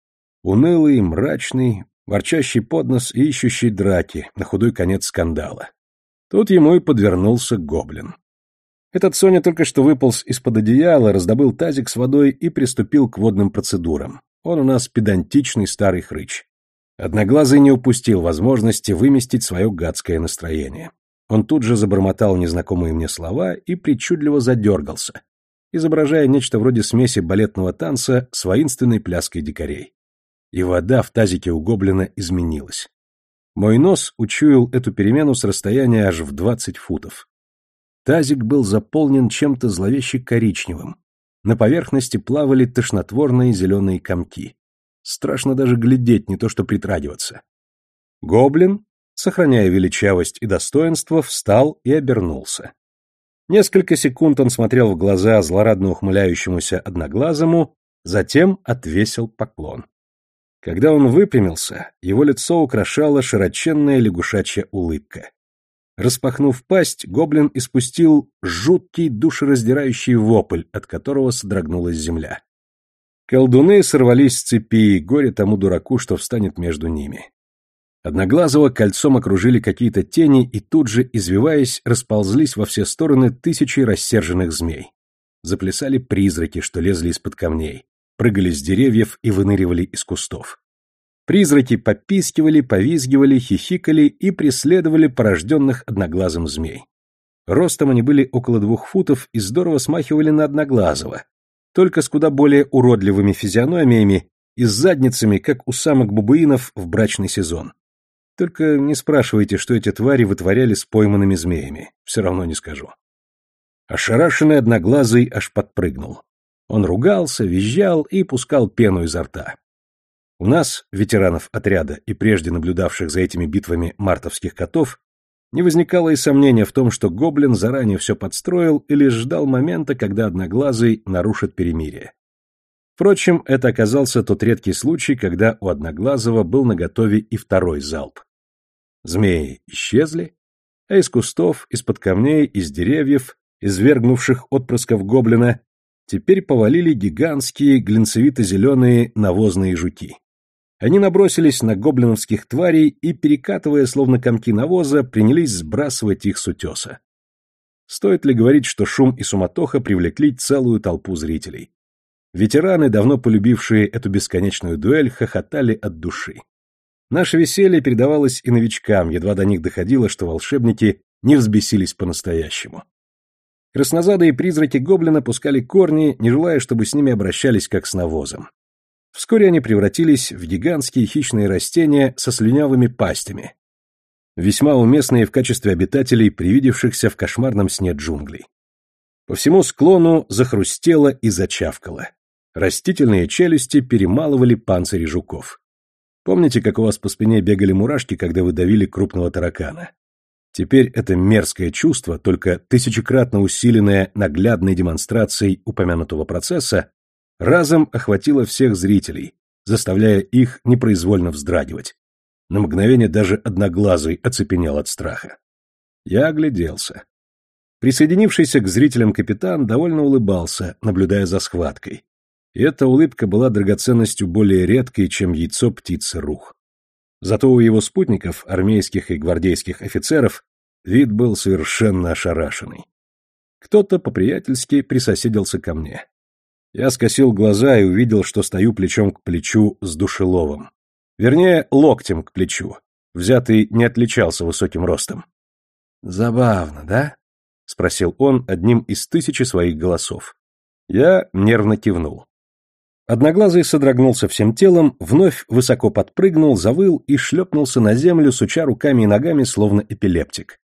Унылый, мрачный, ворчащий под нос и ищущий драки, на худой конец скандала. Тут ему и подвернулся гоблин. Этот Соня только что выполз из-под одеяла, раздобыл тазик с водой и приступил к водным процедурам. Он у нас педантичный старый хрыч. Одноглазый не упустил возможности выместить свое гадское настроение. Он тут же забормотал незнакомые мне слова и причудливо задергался, изображая нечто вроде смеси балетного танца с воинственной пляской дикарей. И вода в тазике у гоблина изменилась. Мой нос учуял эту перемену с расстояния аж в двадцать футов. Тазик был заполнен чем-то зловеще коричневым. На поверхности плавали тошнотворные зеленые комки. Страшно даже глядеть, не то что притрагиваться. Гоблин, сохраняя величавость и достоинство, встал и обернулся. Несколько секунд он смотрел в глаза злорадно ухмыляющемуся одноглазому, затем отвесил поклон. Когда он выпрямился, его лицо украшала широченная лягушачья улыбка. Распахнув пасть, гоблин испустил жуткий душераздирающий вопль, от которого содрогнулась земля. Колдуны сорвались с цепи, горе тому дураку, что встанет между ними. Одноглазого кольцом окружили какие-то тени и тут же, извиваясь, расползлись во все стороны тысячи рассерженных змей. Заплясали призраки, что лезли из-под камней, прыгали с деревьев и выныривали из кустов. Призраки попискивали, повизгивали, хихикали и преследовали порожденных одноглазым змей. Ростом они были около двух футов и здорово смахивали на одноглазого, только с куда более уродливыми физиономиями и с задницами, как у самок бубуинов в брачный сезон. Только не спрашивайте, что эти твари вытворяли с пойманными змеями. Все равно не скажу. Ошарашенный одноглазый аж подпрыгнул. Он ругался, визжал и пускал пену изо рта. У нас, ветеранов отряда и прежде наблюдавших за этими битвами мартовских котов, не возникало и сомнения в том, что гоблин заранее все подстроил и лишь ждал момента, когда одноглазый нарушит перемирие. Впрочем, это оказался тот редкий случай, когда у одноглазого был наготове и второй залп. Змеи исчезли, а из кустов, из-под камней, из деревьев, извергнувших отпрысков гоблина, теперь повалили гигантские глинцевито-зеленые навозные жуки. Они набросились на гоблиновских тварей и, перекатывая словно комки навоза, принялись сбрасывать их с утеса. Стоит ли говорить, что шум и суматоха привлекли целую толпу зрителей? Ветераны, давно полюбившие эту бесконечную дуэль, хохотали от души. Наше веселье передавалось и новичкам, едва до них доходило, что волшебники не взбесились по-настоящему. Краснозадые призраки гоблина пускали корни, не желая, чтобы с ними обращались как с навозом. Вскоре они превратились в гигантские хищные растения со слюнявыми пастями, весьма уместные в качестве обитателей, привидевшихся в кошмарном сне джунглей. По всему склону захрустело и зачавкало. Растительные челюсти перемалывали панцири жуков. Помните, как у вас по спине бегали мурашки, когда вы давили крупного таракана? Теперь это мерзкое чувство, только тысячекратно усиленное наглядной демонстрацией упомянутого процесса, разом охватило всех зрителей, заставляя их непроизвольно вздрагивать. На мгновение даже одноглазый оцепенел от страха. Я огляделся. Присоединившийся к зрителям капитан довольно улыбался, наблюдая за схваткой. И эта улыбка была драгоценностью более редкой, чем яйцо птицы рух. Зато у его спутников, армейских и гвардейских офицеров, вид был совершенно ошарашенный. Кто-то по-приятельски присоседился ко мне. Я скосил глаза и увидел, что стою плечом к плечу с Душеловым. Вернее, локтем к плечу. Взятый не отличался высоким ростом. «Забавно, да?» — спросил он одним из тысячи своих голосов. Я нервно кивнул. Одноглазый содрогнулся всем телом, вновь высоко подпрыгнул, завыл и шлепнулся на землю, суча руками и ногами, словно эпилептик.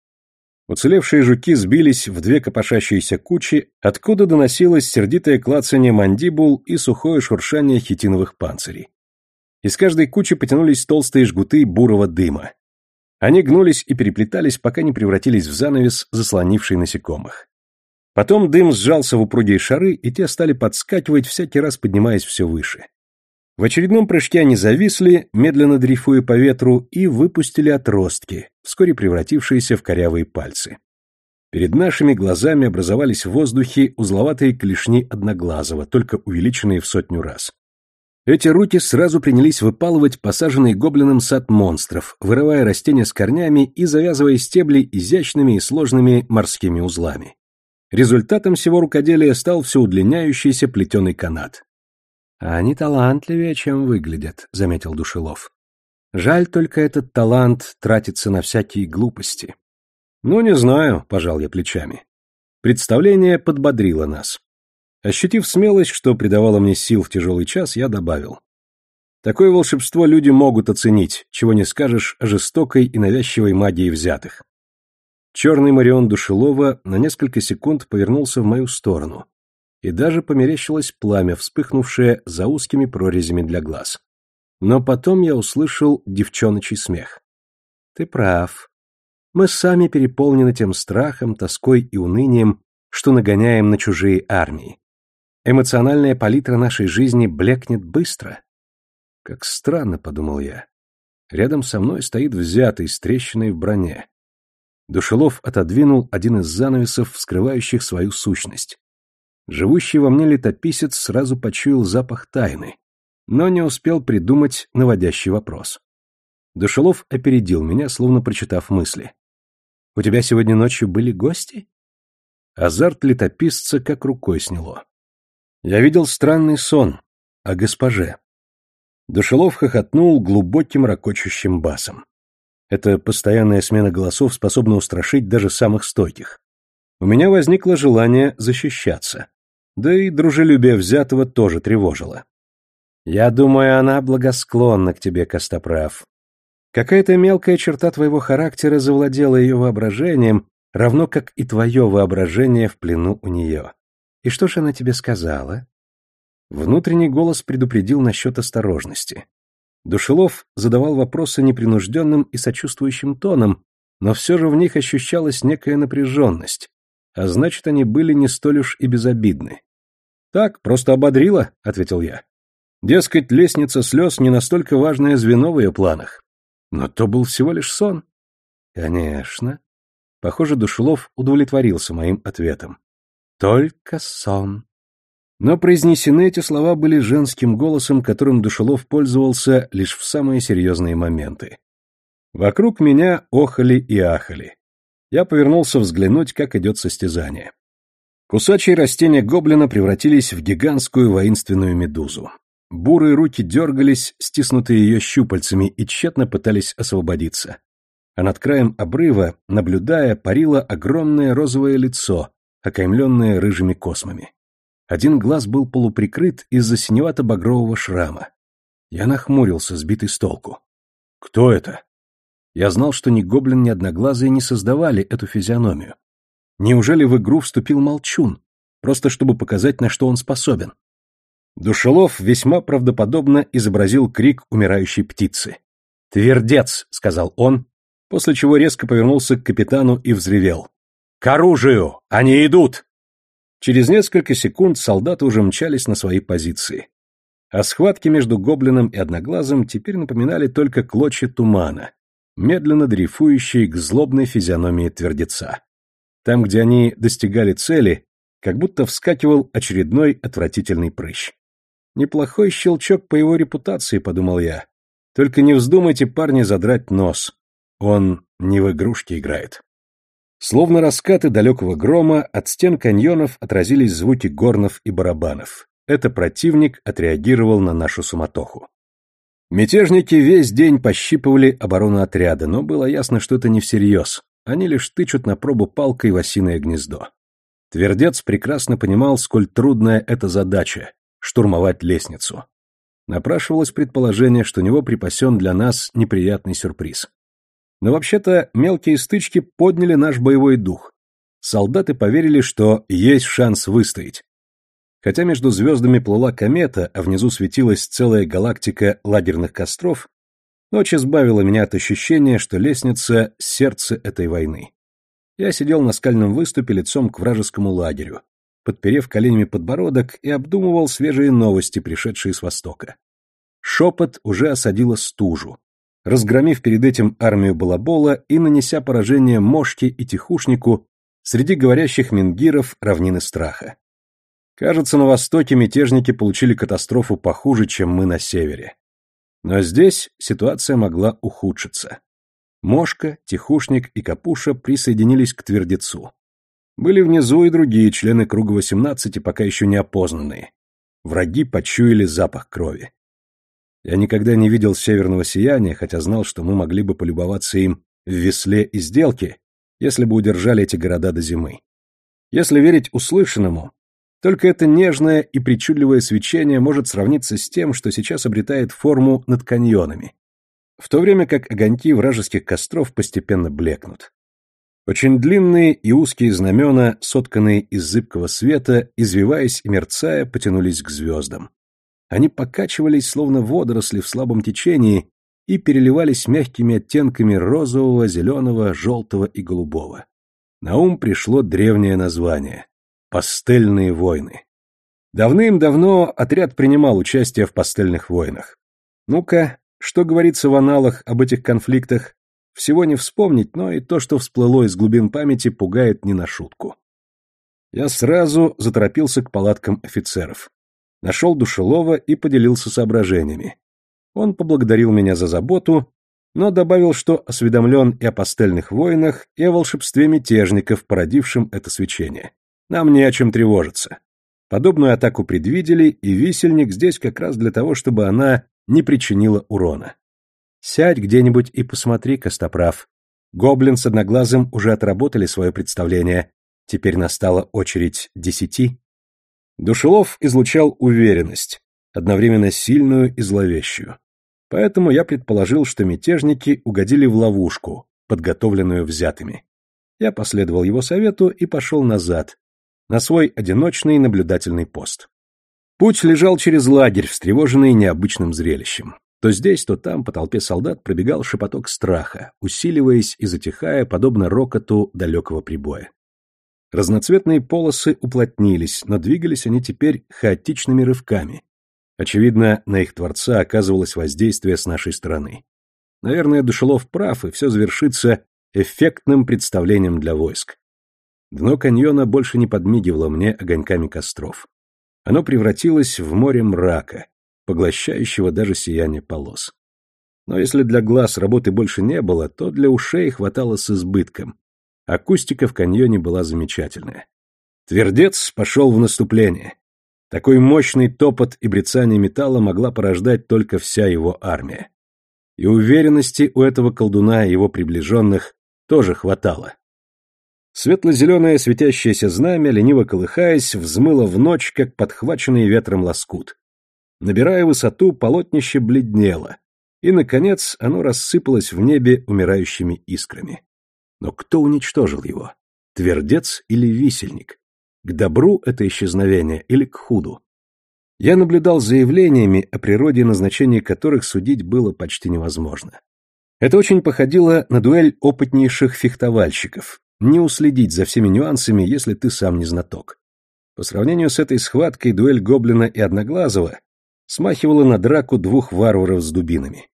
Уцелевшие жуки сбились в две копошащиеся кучи, откуда доносилось сердитое клацание мандибул и сухое шуршание хитиновых панцирей. Из каждой кучи потянулись толстые жгуты бурого дыма. Они гнулись и переплетались, пока не превратились в занавес, заслонивший насекомых. Потом дым сжался в упругие шары, и те стали подскакивать, всякий раз поднимаясь все выше. В очередном прыжке они зависли, медленно дрейфуя по ветру, и выпустили отростки, вскоре превратившиеся в корявые пальцы. Перед нашими глазами образовались в воздухе узловатые клешни одноглазого, только увеличенные в сотню раз. Эти руки сразу принялись выпалывать посаженный гоблином сад монстров, вырывая растения с корнями и завязывая стебли изящными и сложными морскими узлами. Результатом всего рукоделия стал все удлиняющийся плетеный канат. Они талантливее, чем выглядят, заметил Душелов. Жаль только этот талант тратится на всякие глупости. Ну, не знаю, пожал я плечами. Представление подбодрило нас. Ощутив смелость, что придавало мне сил в тяжелый час, я добавил. Такое волшебство люди могут оценить, чего не скажешь о жестокой и навязчивой магии взятых. Черный Марион Душелова на несколько секунд повернулся в мою сторону, и даже померещилось пламя, вспыхнувшее за узкими прорезями для глаз. Но потом я услышал девчоночий смех. Ты прав. Мы сами переполнены тем страхом, тоской и унынием, что нагоняем на чужие армии. Эмоциональная палитра нашей жизни блекнет быстро. Как странно, подумал я. Рядом со мной стоит взятый с трещиной в броне. Душелов отодвинул один из занавесов, скрывающих свою сущность. Живущий во мне летописец сразу почуял запах тайны, но не успел придумать наводящий вопрос. Душелов опередил меня, словно прочитав мысли. «У тебя сегодня ночью были гости?» Азарт летописца как рукой сняло. «Я видел странный сон о госпоже». Душелов хохотнул глубоким ракочущим басом. Эта постоянная смена голосов способна устрашить даже самых стойких. У меня возникло желание защищаться. Да и дружелюбие взятого тоже тревожило. Я думаю, она благосклонна к тебе, Костоправ. Какая-то мелкая черта твоего характера завладела ее воображением, равно как и твое воображение в плену у нее. И что же она тебе сказала? Внутренний голос предупредил насчет осторожности. Душелов задавал вопросы непринужденным и сочувствующим тоном, но все же в них ощущалась некая напряженность, а значит, они были не столь уж и безобидны. «Так, просто ободрила», — ответил я. Дескать, лестница слез не настолько важное звено в ее планах. Но то был всего лишь сон. Конечно. Похоже, Душелов удовлетворился моим ответом. Только сон. Но произнесены эти слова были женским голосом, которым Душелов пользовался лишь в самые серьезные моменты. Вокруг меня охали и ахали. Я повернулся взглянуть, как идет состязание. Кусачие растения гоблина превратились в гигантскую воинственную медузу. Бурые руки дергались, стиснутые ее щупальцами, и тщетно пытались освободиться. А над краем обрыва, наблюдая, парило огромное розовое лицо, окаймленное рыжими космами. Один глаз был полуприкрыт из-за синевато-багрового шрама. Я нахмурился, сбитый с толку. «Кто это?» Я знал, что ни гоблин, ни одноглазые не создавали эту физиономию. Неужели в игру вступил молчун, просто чтобы показать, на что он способен? Душелов весьма правдоподобно изобразил крик умирающей птицы. «Твердец!» — сказал он, после чего резко повернулся к капитану и взревел. «К оружию! Они идут!» Через несколько секунд солдаты уже мчались на свои позиции. А схватки между гоблином и одноглазым теперь напоминали только клочья тумана, медленно дрейфующие к злобной физиономии твердеца. Там, где они достигали цели, как будто вскакивал очередной отвратительный прыщ. Неплохой щелчок по его репутации, подумал я. Только не вздумайте, парни, задрать нос. Он не в игрушки играет. Словно раскаты далекого грома, от стен каньонов отразились звуки горнов и барабанов. Это противник отреагировал на нашу суматоху. Мятежники весь день пощипывали оборону отряда, но было ясно, что это не всерьез. Они лишь тычут на пробу палкой в осиное гнездо. Твердец прекрасно понимал, сколь трудная эта задача — штурмовать лестницу. Напрашивалось предположение, что у него припасен для нас неприятный сюрприз. Но вообще-то мелкие стычки подняли наш боевой дух. Солдаты поверили, что есть шанс выстоять. Хотя между звездами плыла комета, а внизу светилась целая галактика лагерных костров, ночь избавила меня от ощущения, что лестница — сердце этой войны. Я сидел на скальном выступе лицом к вражескому лагерю, подперев коленями подбородок и обдумывал свежие новости, пришедшие с востока. Шепот уже осадила стужу, разгромив перед этим армию Балабола и нанеся поражение Мошке и Тихушнику среди говорящих мингиров равнины страха. Кажется, на востоке мятежники получили катастрофу похуже, чем мы на севере. Но здесь ситуация могла ухудшиться. Мошка, Тихушник и Капуша присоединились к Твердецу. Были внизу и другие члены круга 18, пока еще не опознанные. Враги почуяли запах крови. Я никогда не видел северного сияния, хотя знал, что мы могли бы полюбоваться им в весле и сделке, если бы удержали эти города до зимы. Если верить услышанному, только это нежное и причудливое свечение может сравниться с тем, что сейчас обретает форму над каньонами, в то время как огоньки вражеских костров постепенно блекнут. Очень длинные и узкие знамена, сотканные из зыбкого света, извиваясь и мерцая, потянулись к звездам. Они покачивались, словно водоросли в слабом течении, и переливались мягкими оттенками розового, зеленого, желтого и голубого. На ум пришло древнее название — «Пастельные войны». Давным-давно отряд принимал участие в пастельных войнах. Ну-ка, что говорится в аналах об этих конфликтах, всего не вспомнить, но и то, что всплыло из глубин памяти, пугает не на шутку. Я сразу заторопился к палаткам офицеров нашел Душелова и поделился соображениями. Он поблагодарил меня за заботу, но добавил, что осведомлен и о пастельных войнах, и о волшебстве мятежников, породившем это свечение. Нам не о чем тревожиться. Подобную атаку предвидели, и висельник здесь как раз для того, чтобы она не причинила урона. Сядь где-нибудь и посмотри, Костоправ. Гоблин с одноглазым уже отработали свое представление. Теперь настала очередь десяти. Душелов излучал уверенность, одновременно сильную и зловещую. Поэтому я предположил, что мятежники угодили в ловушку, подготовленную взятыми. Я последовал его совету и пошел назад, на свой одиночный наблюдательный пост. Путь лежал через лагерь, встревоженный необычным зрелищем. То здесь, то там по толпе солдат пробегал шепоток страха, усиливаясь и затихая, подобно рокоту далекого прибоя. Разноцветные полосы уплотнились, но двигались они теперь хаотичными рывками. Очевидно, на их творца оказывалось воздействие с нашей стороны. Наверное, Душелов прав, и все завершится эффектным представлением для войск. Дно каньона больше не подмигивало мне огоньками костров. Оно превратилось в море мрака, поглощающего даже сияние полос. Но если для глаз работы больше не было, то для ушей хватало с избытком, Акустика в каньоне была замечательная. Твердец пошел в наступление. Такой мощный топот и брецание металла могла порождать только вся его армия. И уверенности у этого колдуна и его приближенных тоже хватало. Светло-зеленое светящееся знамя, лениво колыхаясь, взмыло в ночь, как подхваченный ветром лоскут. Набирая высоту, полотнище бледнело, и, наконец, оно рассыпалось в небе умирающими искрами. Но кто уничтожил его? Твердец или висельник? К добру это исчезновение или к худу? Я наблюдал за явлениями, о природе и назначении которых судить было почти невозможно. Это очень походило на дуэль опытнейших фехтовальщиков. Не уследить за всеми нюансами, если ты сам не знаток. По сравнению с этой схваткой дуэль Гоблина и Одноглазого смахивала на драку двух варваров с дубинами.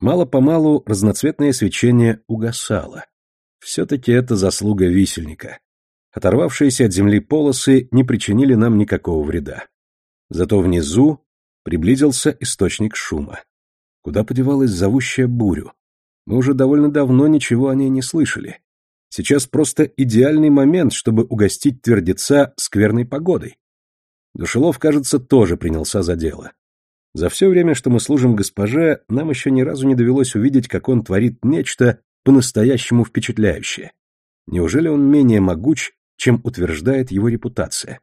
Мало-помалу разноцветное свечение угасало. Все-таки это заслуга висельника. Оторвавшиеся от земли полосы не причинили нам никакого вреда. Зато внизу приблизился источник шума. Куда подевалась зовущая бурю? Мы уже довольно давно ничего о ней не слышали. Сейчас просто идеальный момент, чтобы угостить твердеца скверной погодой. Душелов, кажется, тоже принялся за дело. За все время, что мы служим госпоже, нам еще ни разу не довелось увидеть, как он творит нечто по-настоящему впечатляющее. Неужели он менее могуч, чем утверждает его репутация?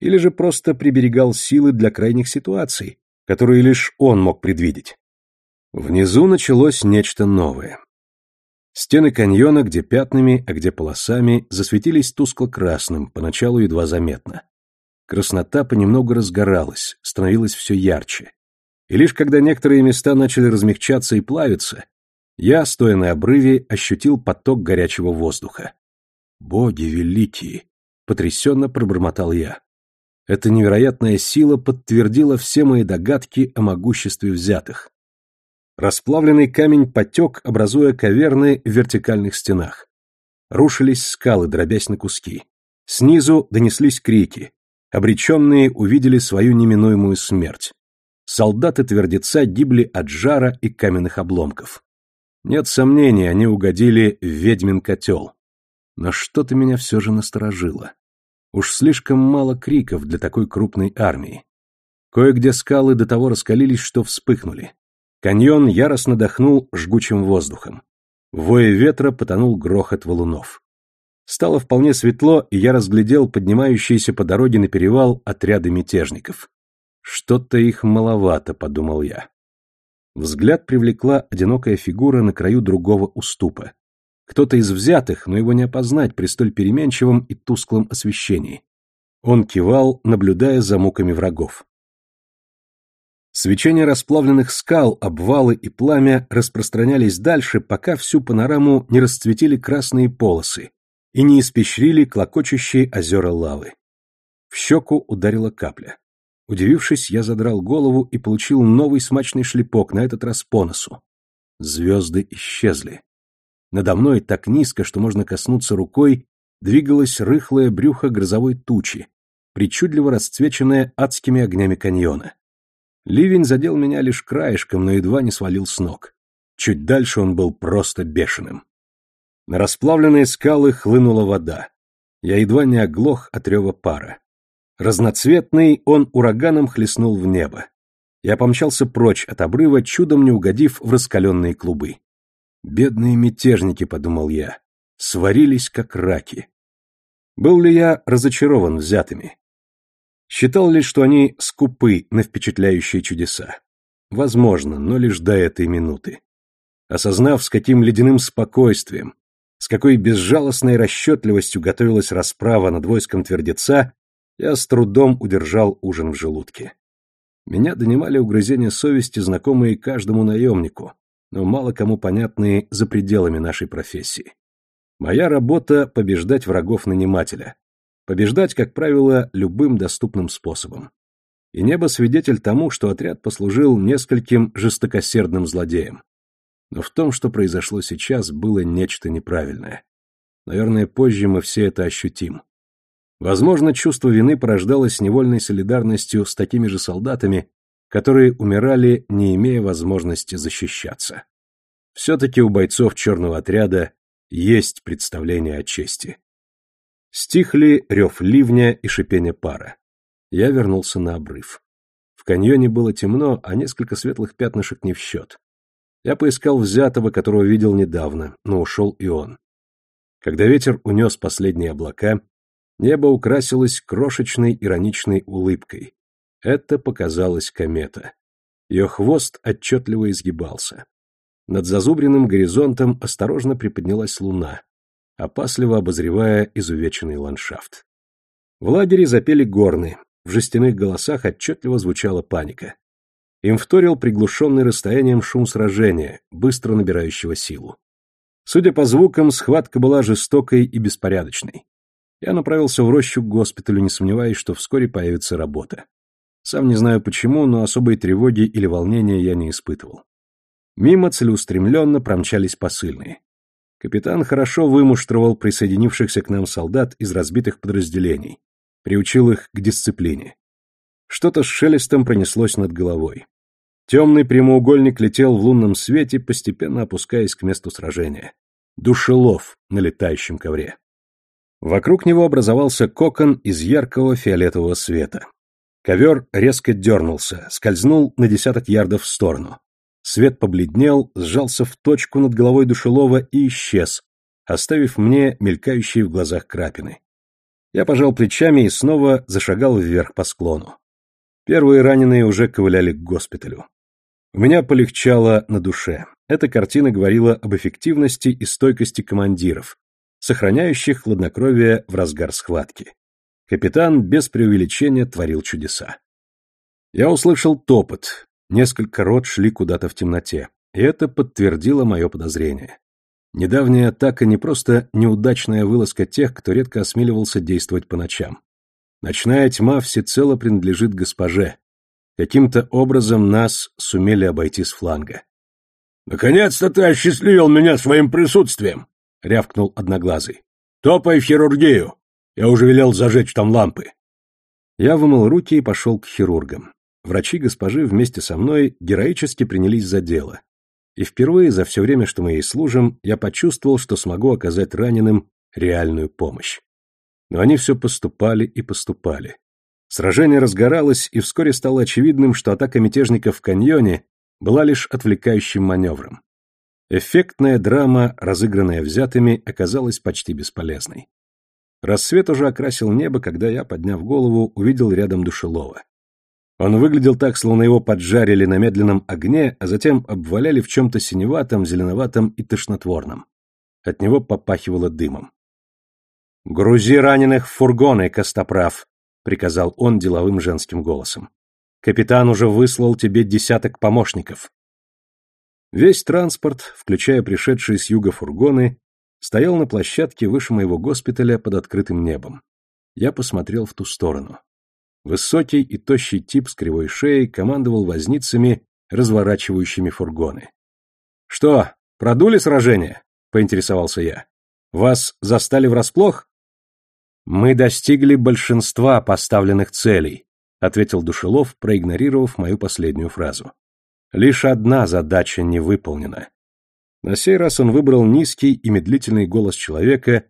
Или же просто приберегал силы для крайних ситуаций, которые лишь он мог предвидеть? Внизу началось нечто новое. Стены каньона, где пятнами, а где полосами, засветились тускло-красным, поначалу едва заметно. Краснота понемногу разгоралась, становилась все ярче. И лишь когда некоторые места начали размягчаться и плавиться, я, стоя на обрыве, ощутил поток горячего воздуха. «Боги великие!» — потрясенно пробормотал я. Эта невероятная сила подтвердила все мои догадки о могуществе взятых. Расплавленный камень потек, образуя каверны в вертикальных стенах. Рушились скалы, дробясь на куски. Снизу донеслись крики. Обреченные увидели свою неминуемую смерть. Солдаты твердеца гибли от жара и каменных обломков. Нет сомнений, они угодили в ведьмин котел. Но что-то меня все же насторожило. Уж слишком мало криков для такой крупной армии. Кое-где скалы до того раскалились, что вспыхнули. Каньон яростно дохнул жгучим воздухом. В вое ветра потонул грохот валунов. Стало вполне светло, и я разглядел поднимающиеся по дороге на перевал отряды мятежников. Что-то их маловато, подумал я. Взгляд привлекла одинокая фигура на краю другого уступа. Кто-то из взятых, но его не опознать при столь переменчивом и тусклом освещении. Он кивал, наблюдая за муками врагов. Свечение расплавленных скал, обвалы и пламя распространялись дальше, пока всю панораму не расцветили красные полосы и не испещрили клокочущие озера лавы. В щеку ударила капля. Удивившись, я задрал голову и получил новый смачный шлепок, на этот раз по носу. Звезды исчезли. Надо мной так низко, что можно коснуться рукой, двигалось рыхлое брюхо грозовой тучи, причудливо расцвеченное адскими огнями каньона. Ливень задел меня лишь краешком, но едва не свалил с ног. Чуть дальше он был просто бешеным. На расплавленные скалы хлынула вода. Я едва не оглох от рева пара. Разноцветный он ураганом хлестнул в небо. Я помчался прочь от обрыва, чудом не угодив в раскаленные клубы. «Бедные мятежники», — подумал я, — сварились как раки. Был ли я разочарован взятыми? Считал ли, что они скупы на впечатляющие чудеса? Возможно, но лишь до этой минуты. Осознав, с каким ледяным спокойствием, с какой безжалостной расчетливостью готовилась расправа над войском твердеца, я с трудом удержал ужин в желудке. Меня донимали угрызения совести, знакомые каждому наемнику, но мало кому понятные за пределами нашей профессии. Моя работа — побеждать врагов нанимателя, Побеждать, как правило, любым доступным способом. И небо свидетель тому, что отряд послужил нескольким жестокосердным злодеям. Но в том, что произошло сейчас, было нечто неправильное. Наверное, позже мы все это ощутим. Возможно, чувство вины порождалось невольной солидарностью с такими же солдатами, которые умирали, не имея возможности защищаться. Все-таки у бойцов черного отряда есть представление о чести. Стихли рев ливня и шипение пара. Я вернулся на обрыв. В каньоне было темно, а несколько светлых пятнышек не в счет. Я поискал взятого, которого видел недавно, но ушел и он. Когда ветер унес последние облака, небо украсилось крошечной ироничной улыбкой. Это показалась комета. Ее хвост отчетливо изгибался. Над зазубренным горизонтом осторожно приподнялась луна, опасливо обозревая изувеченный ландшафт. В лагере запели горны, в жестяных голосах отчетливо звучала паника. Им вторил приглушенный расстоянием шум сражения, быстро набирающего силу. Судя по звукам, схватка была жестокой и беспорядочной. Я направился в рощу к госпиталю, не сомневаясь, что вскоре появится работа. Сам не знаю почему, но особой тревоги или волнения я не испытывал. Мимо целеустремленно промчались посыльные. Капитан хорошо вымуштровал присоединившихся к нам солдат из разбитых подразделений, приучил их к дисциплине. Что-то с шелестом пронеслось над головой. Темный прямоугольник летел в лунном свете, постепенно опускаясь к месту сражения. Душелов на летающем ковре. Вокруг него образовался кокон из яркого фиолетового света. Ковер резко дернулся, скользнул на десяток ярдов в сторону. Свет побледнел, сжался в точку над головой душелова и исчез, оставив мне мелькающие в глазах крапины. Я пожал плечами и снова зашагал вверх по склону. Первые раненые уже ковыляли к госпиталю. У меня полегчало на душе. Эта картина говорила об эффективности и стойкости командиров, сохраняющих хладнокровие в разгар схватки. Капитан без преувеличения творил чудеса. Я услышал топот, несколько рот шли куда-то в темноте, и это подтвердило мое подозрение. Недавняя атака не просто неудачная вылазка тех, кто редко осмеливался действовать по ночам. Ночная тьма всецело принадлежит госпоже. Каким-то образом нас сумели обойти с фланга. «Наконец-то ты осчастливил меня своим присутствием!» — рявкнул Одноглазый. «Топай в хирургию! Я уже велел зажечь там лампы!» Я вымыл руки и пошел к хирургам. Врачи госпожи вместе со мной героически принялись за дело. И впервые за все время, что мы ей служим, я почувствовал, что смогу оказать раненым реальную помощь. Но они все поступали и поступали. Сражение разгоралось, и вскоре стало очевидным, что атака мятежников в каньоне была лишь отвлекающим маневром. Эффектная драма, разыгранная взятыми, оказалась почти бесполезной. Рассвет уже окрасил небо, когда я, подняв голову, увидел рядом душелова. Он выглядел так, словно его поджарили на медленном огне, а затем обваляли в чем-то синеватом, зеленоватом и тошнотворном. От него попахивало дымом. «Грузи раненых в фургоны, Костоправ», — приказал он деловым женским голосом. «Капитан уже выслал тебе десяток помощников». Весь транспорт, включая пришедшие с юга фургоны, стоял на площадке выше моего госпиталя под открытым небом. Я посмотрел в ту сторону. Высокий и тощий тип с кривой шеей командовал возницами, разворачивающими фургоны. «Что, продули сражение?» — поинтересовался я. «Вас застали врасплох?» «Мы достигли большинства поставленных целей», — ответил Душелов, проигнорировав мою последнюю фразу. Лишь одна задача не выполнена. На сей раз он выбрал низкий и медлительный голос человека,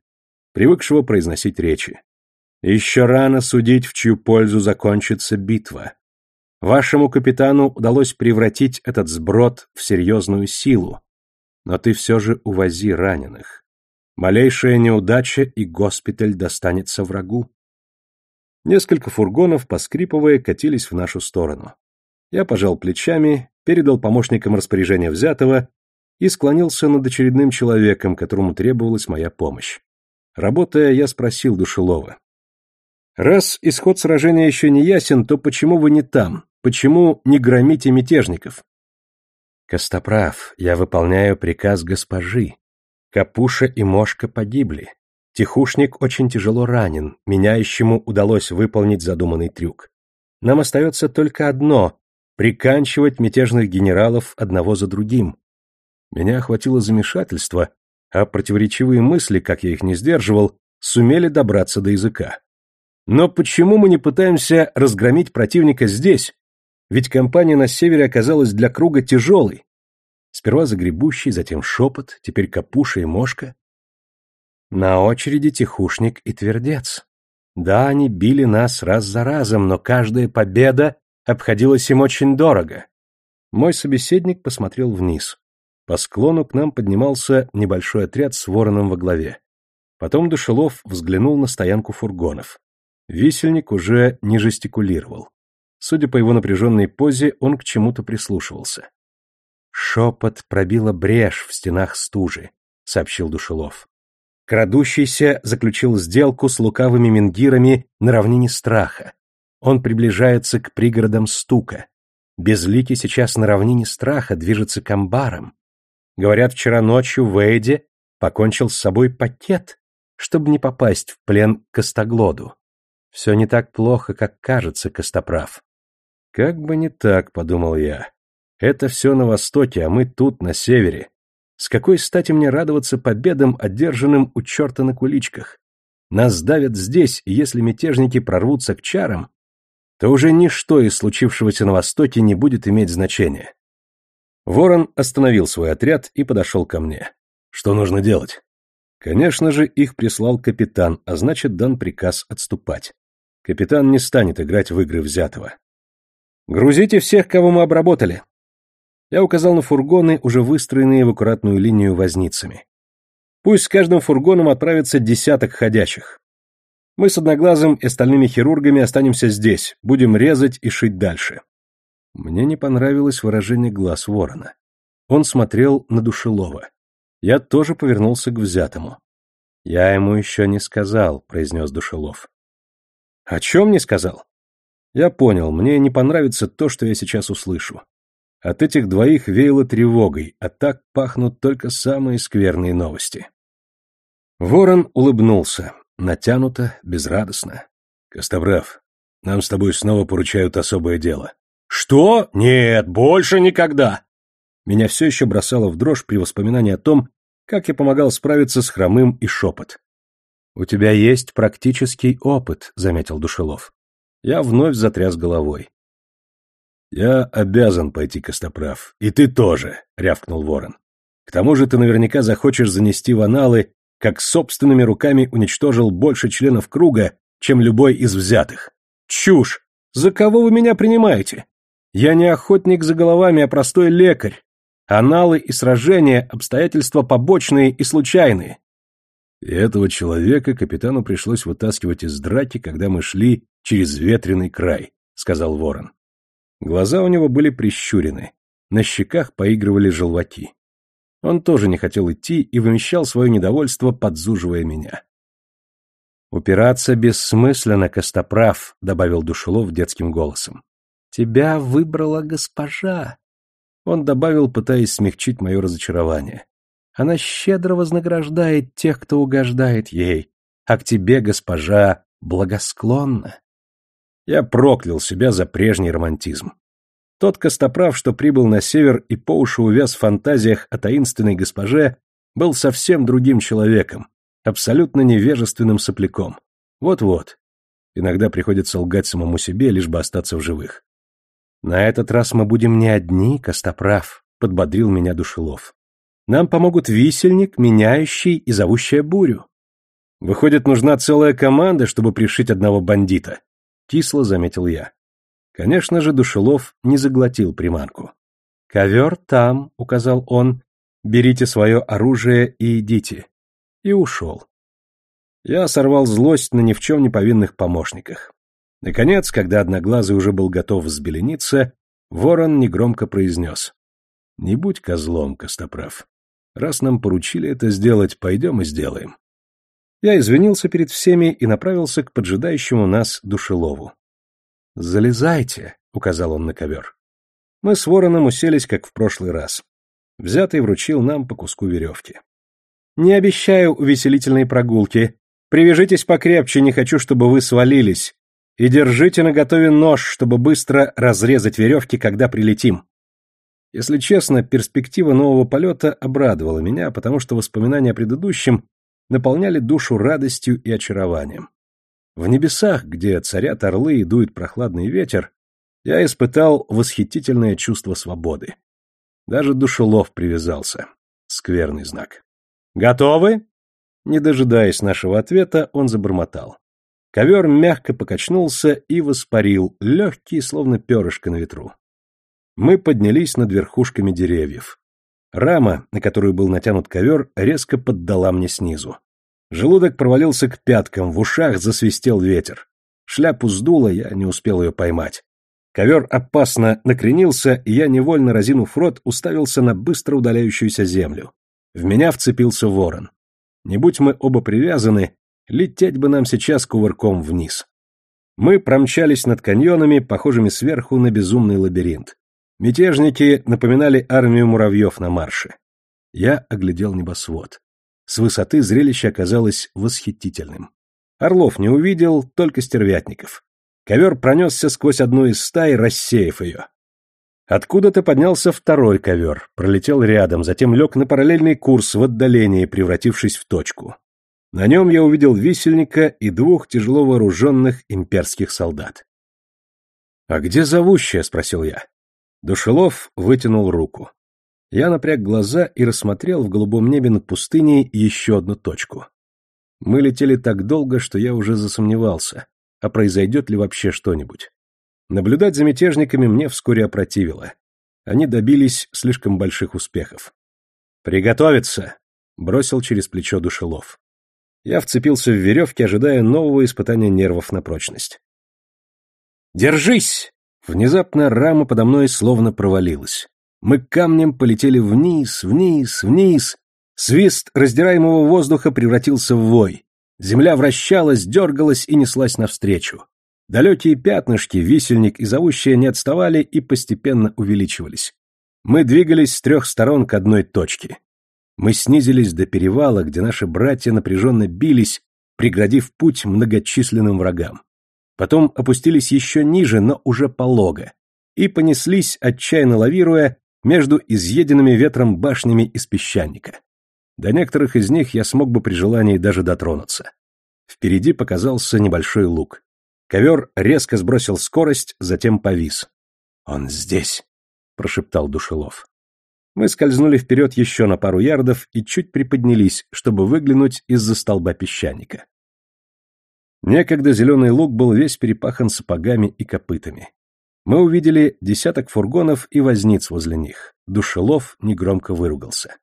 привыкшего произносить речи. «Еще рано судить, в чью пользу закончится битва. Вашему капитану удалось превратить этот сброд в серьезную силу, но ты все же увози раненых. Малейшая неудача, и госпиталь достанется врагу». Несколько фургонов, поскрипывая, катились в нашу сторону. Я пожал плечами, передал помощникам распоряжение взятого и склонился над очередным человеком, которому требовалась моя помощь. Работая, я спросил Душелова. «Раз исход сражения еще не ясен, то почему вы не там? Почему не громите мятежников?» «Костоправ, я выполняю приказ госпожи. Капуша и Мошка погибли. Тихушник очень тяжело ранен, меняющему удалось выполнить задуманный трюк. Нам остается только одно приканчивать мятежных генералов одного за другим. Меня охватило замешательство, а противоречивые мысли, как я их не сдерживал, сумели добраться до языка. Но почему мы не пытаемся разгромить противника здесь? Ведь компания на севере оказалась для круга тяжелой. Сперва загребущий, затем шепот, теперь капуша и мошка. На очереди тихушник и твердец. Да, они били нас раз за разом, но каждая победа обходилось им очень дорого. Мой собеседник посмотрел вниз. По склону к нам поднимался небольшой отряд с вороном во главе. Потом Душелов взглянул на стоянку фургонов. Висельник уже не жестикулировал. Судя по его напряженной позе, он к чему-то прислушивался. «Шепот пробила брешь в стенах стужи», — сообщил Душелов. Крадущийся заключил сделку с лукавыми менгирами на равнине страха, он приближается к пригородам стука. Безликий сейчас на равнине страха движется к амбарам. Говорят, вчера ночью в Эйде покончил с собой пакет, чтобы не попасть в плен к Костоглоду. Все не так плохо, как кажется, Костоправ. Как бы не так, подумал я. Это все на востоке, а мы тут, на севере. С какой стати мне радоваться победам, одержанным у черта на куличках? Нас давят здесь, и если мятежники прорвутся к чарам, то уже ничто из случившегося на востоке не будет иметь значения. Ворон остановил свой отряд и подошел ко мне. Что нужно делать? Конечно же, их прислал капитан, а значит, дан приказ отступать. Капитан не станет играть в игры взятого. «Грузите всех, кого мы обработали!» Я указал на фургоны, уже выстроенные в аккуратную линию возницами. Пусть с каждым фургоном отправится десяток ходячих. Мы с Одноглазым и остальными хирургами останемся здесь, будем резать и шить дальше. Мне не понравилось выражение глаз ворона. Он смотрел на Душелова. Я тоже повернулся к взятому. «Я ему еще не сказал», — произнес Душелов. «О чем не сказал?» Я понял, мне не понравится то, что я сейчас услышу. От этих двоих веяло тревогой, а так пахнут только самые скверные новости. Ворон улыбнулся, натянуто, безрадостно. «Костобрав, нам с тобой снова поручают особое дело». «Что? Нет, больше никогда!» Меня все еще бросало в дрожь при воспоминании о том, как я помогал справиться с хромым и шепот. «У тебя есть практический опыт», — заметил Душелов. Я вновь затряс головой. «Я обязан пойти, Костоправ, и ты тоже», — рявкнул Ворон. «К тому же ты наверняка захочешь занести в аналы, как собственными руками уничтожил больше членов круга, чем любой из взятых. Чушь! За кого вы меня принимаете? Я не охотник за головами, а простой лекарь. Аналы и сражения — обстоятельства побочные и случайные. И этого человека капитану пришлось вытаскивать из драки, когда мы шли через ветреный край, — сказал ворон. Глаза у него были прищурены, на щеках поигрывали желваки. Он тоже не хотел идти и вымещал свое недовольство, подзуживая меня. «Упираться бессмысленно, Костоправ», — добавил Душелов детским голосом. Тебя выбрала госпожа. Он добавил, пытаясь смягчить мое разочарование. Она щедро вознаграждает тех, кто угождает ей, а к тебе, госпожа, благосклонна. Я проклял себя за прежний романтизм. Тот костоправ, что прибыл на север и по уши увяз в фантазиях о таинственной госпоже, был совсем другим человеком, абсолютно невежественным сопляком. Вот-вот. Иногда приходится лгать самому себе, лишь бы остаться в живых. «На этот раз мы будем не одни, Костоправ», — подбодрил меня Душелов. «Нам помогут висельник, меняющий и зовущая бурю». «Выходит, нужна целая команда, чтобы пришить одного бандита», — кисло заметил я. Конечно же, Душелов не заглотил приманку. «Ковер там», — указал он, — «берите свое оружие и идите». И ушел. Я сорвал злость на ни в чем не повинных помощниках. Наконец, когда Одноглазый уже был готов взбелениться, Ворон негромко произнес. «Не будь козлом, Костоправ. Раз нам поручили это сделать, пойдем и сделаем». Я извинился перед всеми и направился к поджидающему нас Душелову. «Залезайте», — указал он на ковер. Мы с Вороном уселись, как в прошлый раз. Взятый вручил нам по куску веревки. «Не обещаю увеселительной прогулки. Привяжитесь покрепче, не хочу, чтобы вы свалились. И держите наготове нож, чтобы быстро разрезать веревки, когда прилетим. Если честно, перспектива нового полета обрадовала меня, потому что воспоминания о предыдущем наполняли душу радостью и очарованием. В небесах, где царят орлы и дует прохладный ветер, я испытал восхитительное чувство свободы. Даже душелов привязался. Скверный знак. «Готовы?» Не дожидаясь нашего ответа, он забормотал. Ковер мягко покачнулся и воспарил, легкий, словно перышко на ветру. Мы поднялись над верхушками деревьев. Рама, на которую был натянут ковер, резко поддала мне снизу. Желудок провалился к пяткам, в ушах засвистел ветер. Шляпу сдуло, я не успел ее поймать. Ковер опасно накренился, и я, невольно разинув рот, уставился на быстро удаляющуюся землю. В меня вцепился ворон. Не будь мы оба привязаны, Лететь бы нам сейчас кувырком вниз. Мы промчались над каньонами, похожими сверху на безумный лабиринт. Мятежники напоминали армию муравьев на марше. Я оглядел небосвод. С высоты зрелище оказалось восхитительным. Орлов не увидел, только стервятников. Ковер пронесся сквозь одну из стай, рассеяв ее. Откуда-то поднялся второй ковер, пролетел рядом, затем лег на параллельный курс в отдалении, превратившись в точку. На нем я увидел висельника и двух тяжело вооруженных имперских солдат. «А где зовущая?» — спросил я. Душелов вытянул руку. Я напряг глаза и рассмотрел в голубом небе над пустыней еще одну точку. Мы летели так долго, что я уже засомневался, а произойдет ли вообще что-нибудь. Наблюдать за мятежниками мне вскоре опротивило. Они добились слишком больших успехов. «Приготовиться!» — бросил через плечо Душелов. Я вцепился в веревки, ожидая нового испытания нервов на прочность. «Держись!» Внезапно рама подо мной словно провалилась. Мы камнем полетели вниз, вниз, вниз. Свист раздираемого воздуха превратился в вой. Земля вращалась, дергалась и неслась навстречу. Далекие пятнышки, висельник и зовущая не отставали и постепенно увеличивались. Мы двигались с трех сторон к одной точке. Мы снизились до перевала, где наши братья напряженно бились, преградив путь многочисленным врагам. Потом опустились еще ниже, но уже полого, и понеслись, отчаянно лавируя, между изъеденными ветром башнями из песчаника. До некоторых из них я смог бы при желании даже дотронуться. Впереди показался небольшой луг. Ковер резко сбросил скорость, затем повис. «Он здесь», — прошептал Душелов. Мы скользнули вперед еще на пару ярдов и чуть приподнялись, чтобы выглянуть из-за столба песчаника. Некогда зеленый луг был весь перепахан сапогами и копытами. Мы увидели десяток фургонов и возниц возле них. Душелов негромко выругался.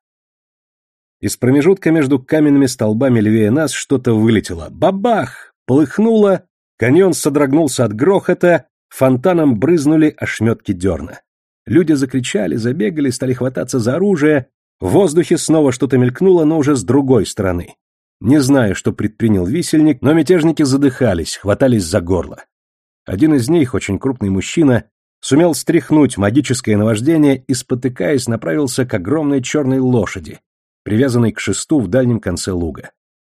Из промежутка между каменными столбами левее нас что-то вылетело. Бабах! Полыхнуло Каньон содрогнулся от грохота, фонтаном брызнули ошметки дерна. Люди закричали, забегали, стали хвататься за оружие. В воздухе снова что-то мелькнуло, но уже с другой стороны. Не знаю, что предпринял висельник, но мятежники задыхались, хватались за горло. Один из них, очень крупный мужчина, сумел стряхнуть магическое наваждение и, спотыкаясь, направился к огромной черной лошади, привязанной к шесту в дальнем конце луга.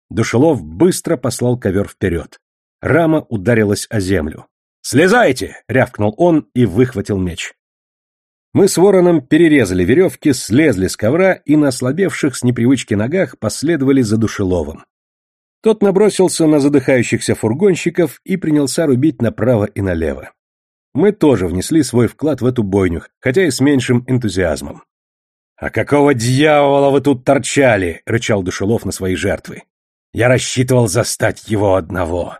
Душелов быстро послал ковер вперед. Рама ударилась о землю. «Слезайте!» — рявкнул он и выхватил меч. Мы с вороном перерезали веревки, слезли с ковра и на ослабевших с непривычки ногах последовали за душеловым. Тот набросился на задыхающихся фургонщиков и принялся рубить направо и налево. Мы тоже внесли свой вклад в эту бойню, хотя и с меньшим энтузиазмом. «А какого дьявола вы тут торчали?» — рычал Душелов на свои жертвы. «Я рассчитывал застать его одного».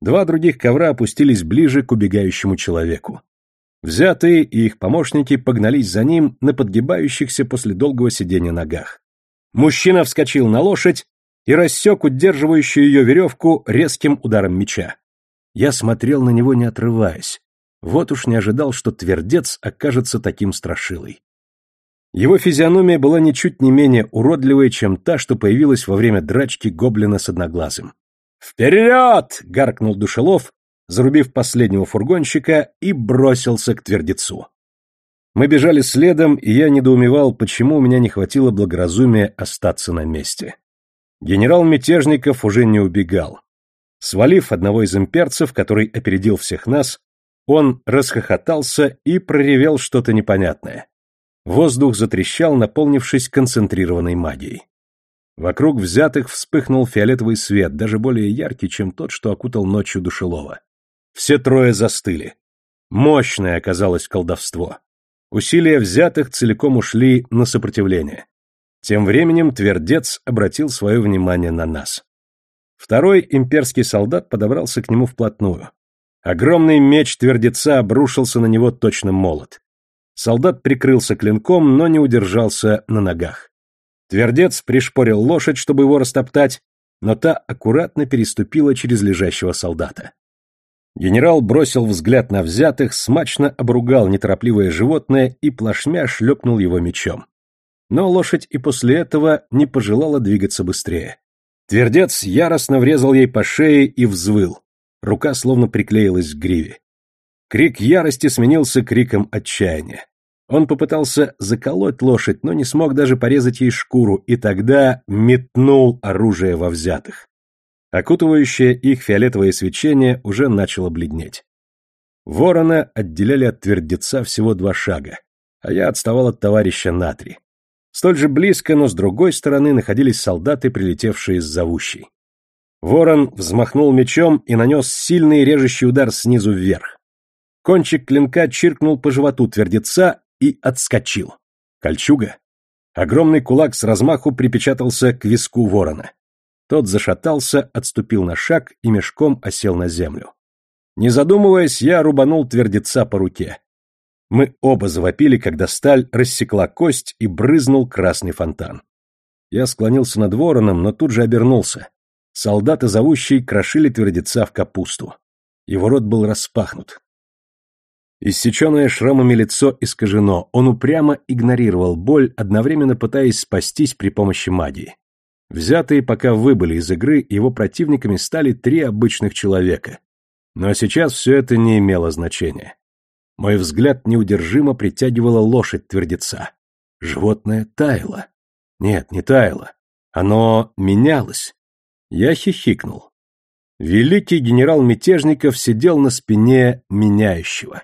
Два других ковра опустились ближе к убегающему человеку. Взятые и их помощники погнались за ним на подгибающихся после долгого сидения ногах. Мужчина вскочил на лошадь и рассек удерживающую ее веревку резким ударом меча. Я смотрел на него, не отрываясь. Вот уж не ожидал, что твердец окажется таким страшилой. Его физиономия была ничуть не менее уродливой, чем та, что появилась во время драчки гоблина с одноглазым. «Вперед!» — гаркнул Душелов, зарубив последнего фургонщика, и бросился к твердецу. Мы бежали следом, и я недоумевал, почему у меня не хватило благоразумия остаться на месте. Генерал Мятежников уже не убегал. Свалив одного из имперцев, который опередил всех нас, он расхохотался и проревел что-то непонятное. Воздух затрещал, наполнившись концентрированной магией. Вокруг взятых вспыхнул фиолетовый свет, даже более яркий, чем тот, что окутал ночью душелова. Все трое застыли. Мощное оказалось колдовство. Усилия взятых целиком ушли на сопротивление. Тем временем Твердец обратил свое внимание на нас. Второй имперский солдат подобрался к нему вплотную. Огромный меч Твердеца обрушился на него точно молот. Солдат прикрылся клинком, но не удержался на ногах. Твердец пришпорил лошадь, чтобы его растоптать, но та аккуратно переступила через лежащего солдата. Генерал бросил взгляд на взятых, смачно обругал неторопливое животное и плашмя шлепнул его мечом. Но лошадь и после этого не пожелала двигаться быстрее. Твердец яростно врезал ей по шее и взвыл. Рука словно приклеилась к гриве. Крик ярости сменился криком отчаяния. Он попытался заколоть лошадь, но не смог даже порезать ей шкуру, и тогда метнул оружие во взятых. Окутывающее их фиолетовое свечение уже начало бледнеть. Ворона отделяли от твердеца всего два шага, а я отставал от товарища на три. Столь же близко, но с другой стороны находились солдаты, прилетевшие с зовущей. Ворон взмахнул мечом и нанес сильный режущий удар снизу вверх. Кончик клинка чиркнул по животу твердеца и отскочил. Кольчуга. Огромный кулак с размаху припечатался к виску ворона. Тот зашатался, отступил на шаг и мешком осел на землю. Не задумываясь, я рубанул твердеца по руке. Мы оба завопили, когда сталь рассекла кость и брызнул красный фонтан. Я склонился над вороном, но тут же обернулся. Солдаты, зовущие, крошили твердеца в капусту. Его рот был распахнут. Иссеченное шрамами лицо искажено, он упрямо игнорировал боль, одновременно пытаясь спастись при помощи магии. Взятые пока выбыли из игры, его противниками стали три обычных человека. Но сейчас все это не имело значения. Мой взгляд неудержимо притягивала лошадь твердеца. Животное таяло. Нет, не таяло. Оно менялось. Я хихикнул. Великий генерал Мятежников сидел на спине меняющего.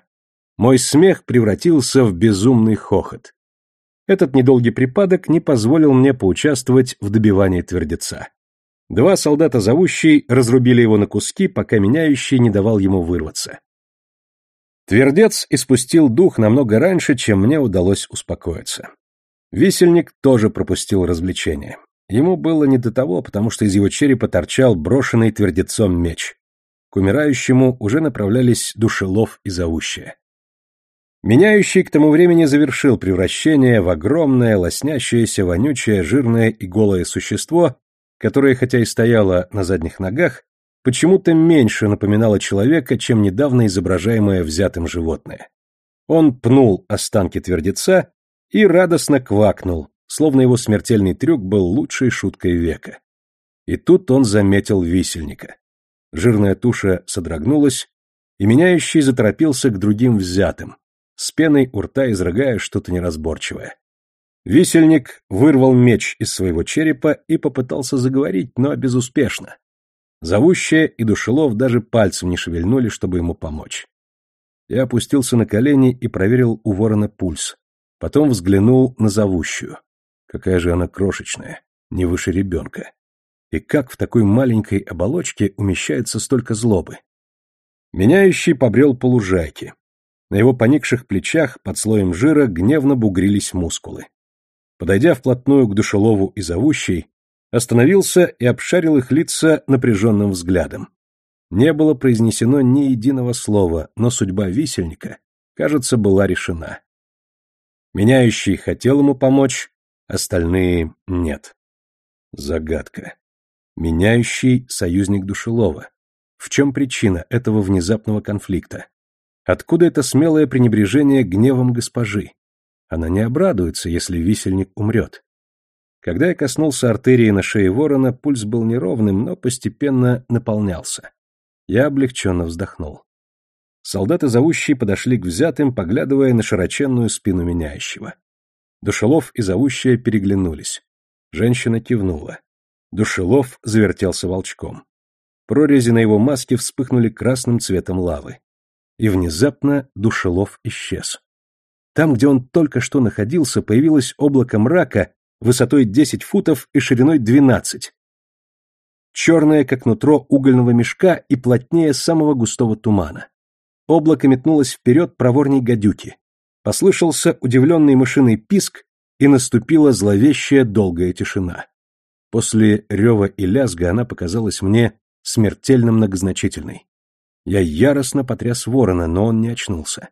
Мой смех превратился в безумный хохот. Этот недолгий припадок не позволил мне поучаствовать в добивании твердеца. Два солдата зовущий разрубили его на куски, пока меняющий не давал ему вырваться. Твердец испустил дух намного раньше, чем мне удалось успокоиться. Висельник тоже пропустил развлечение. Ему было не до того, потому что из его черепа торчал брошенный твердецом меч. К умирающему уже направлялись душелов и зовущие. Меняющий к тому времени завершил превращение в огромное, лоснящееся, вонючее, жирное и голое существо, которое, хотя и стояло на задних ногах, почему-то меньше напоминало человека, чем недавно изображаемое взятым животное. Он пнул останки твердеца и радостно квакнул, словно его смертельный трюк был лучшей шуткой века. И тут он заметил висельника. Жирная туша содрогнулась, и меняющий заторопился к другим взятым, с пеной у рта изрыгая что-то неразборчивое. Висельник вырвал меч из своего черепа и попытался заговорить, но безуспешно. Зовущая и Душелов даже пальцем не шевельнули, чтобы ему помочь. Я опустился на колени и проверил у ворона пульс. Потом взглянул на зовущую. Какая же она крошечная, не выше ребенка. И как в такой маленькой оболочке умещается столько злобы? Меняющий побрел по. На его поникших плечах под слоем жира гневно бугрились мускулы. Подойдя вплотную к душелову и зовущей, остановился и обшарил их лица напряженным взглядом. Не было произнесено ни единого слова, но судьба висельника, кажется, была решена. Меняющий хотел ему помочь, остальные — нет. Загадка. Меняющий — союзник Душелова. В чем причина этого внезапного конфликта? Откуда это смелое пренебрежение гневом госпожи? Она не обрадуется, если висельник умрет. Когда я коснулся артерии на шее ворона, пульс был неровным, но постепенно наполнялся. Я облегченно вздохнул. Солдаты зовущие подошли к взятым, поглядывая на широченную спину меняющего. Душелов и зовущая переглянулись. Женщина кивнула. Душелов завертелся волчком. Прорези на его маске вспыхнули красным цветом лавы и внезапно Душелов исчез. Там, где он только что находился, появилось облако мрака высотой 10 футов и шириной 12. Черное, как нутро угольного мешка и плотнее самого густого тумана. Облако метнулось вперед проворней гадюки. Послышался удивленный мышиный писк, и наступила зловещая долгая тишина. После рева и лязга она показалась мне смертельно многозначительной. Я яростно потряс ворона, но он не очнулся.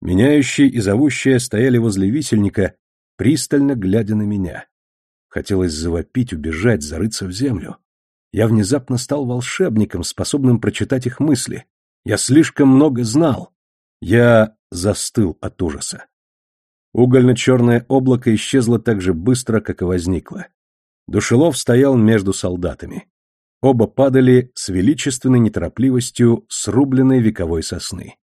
Меняющие и зовущие стояли возле висельника, пристально глядя на меня. Хотелось завопить, убежать, зарыться в землю. Я внезапно стал волшебником, способным прочитать их мысли. Я слишком много знал. Я застыл от ужаса. Угольно-черное облако исчезло так же быстро, как и возникло. Душелов стоял между солдатами. Оба падали с величественной неторопливостью срубленной вековой сосны.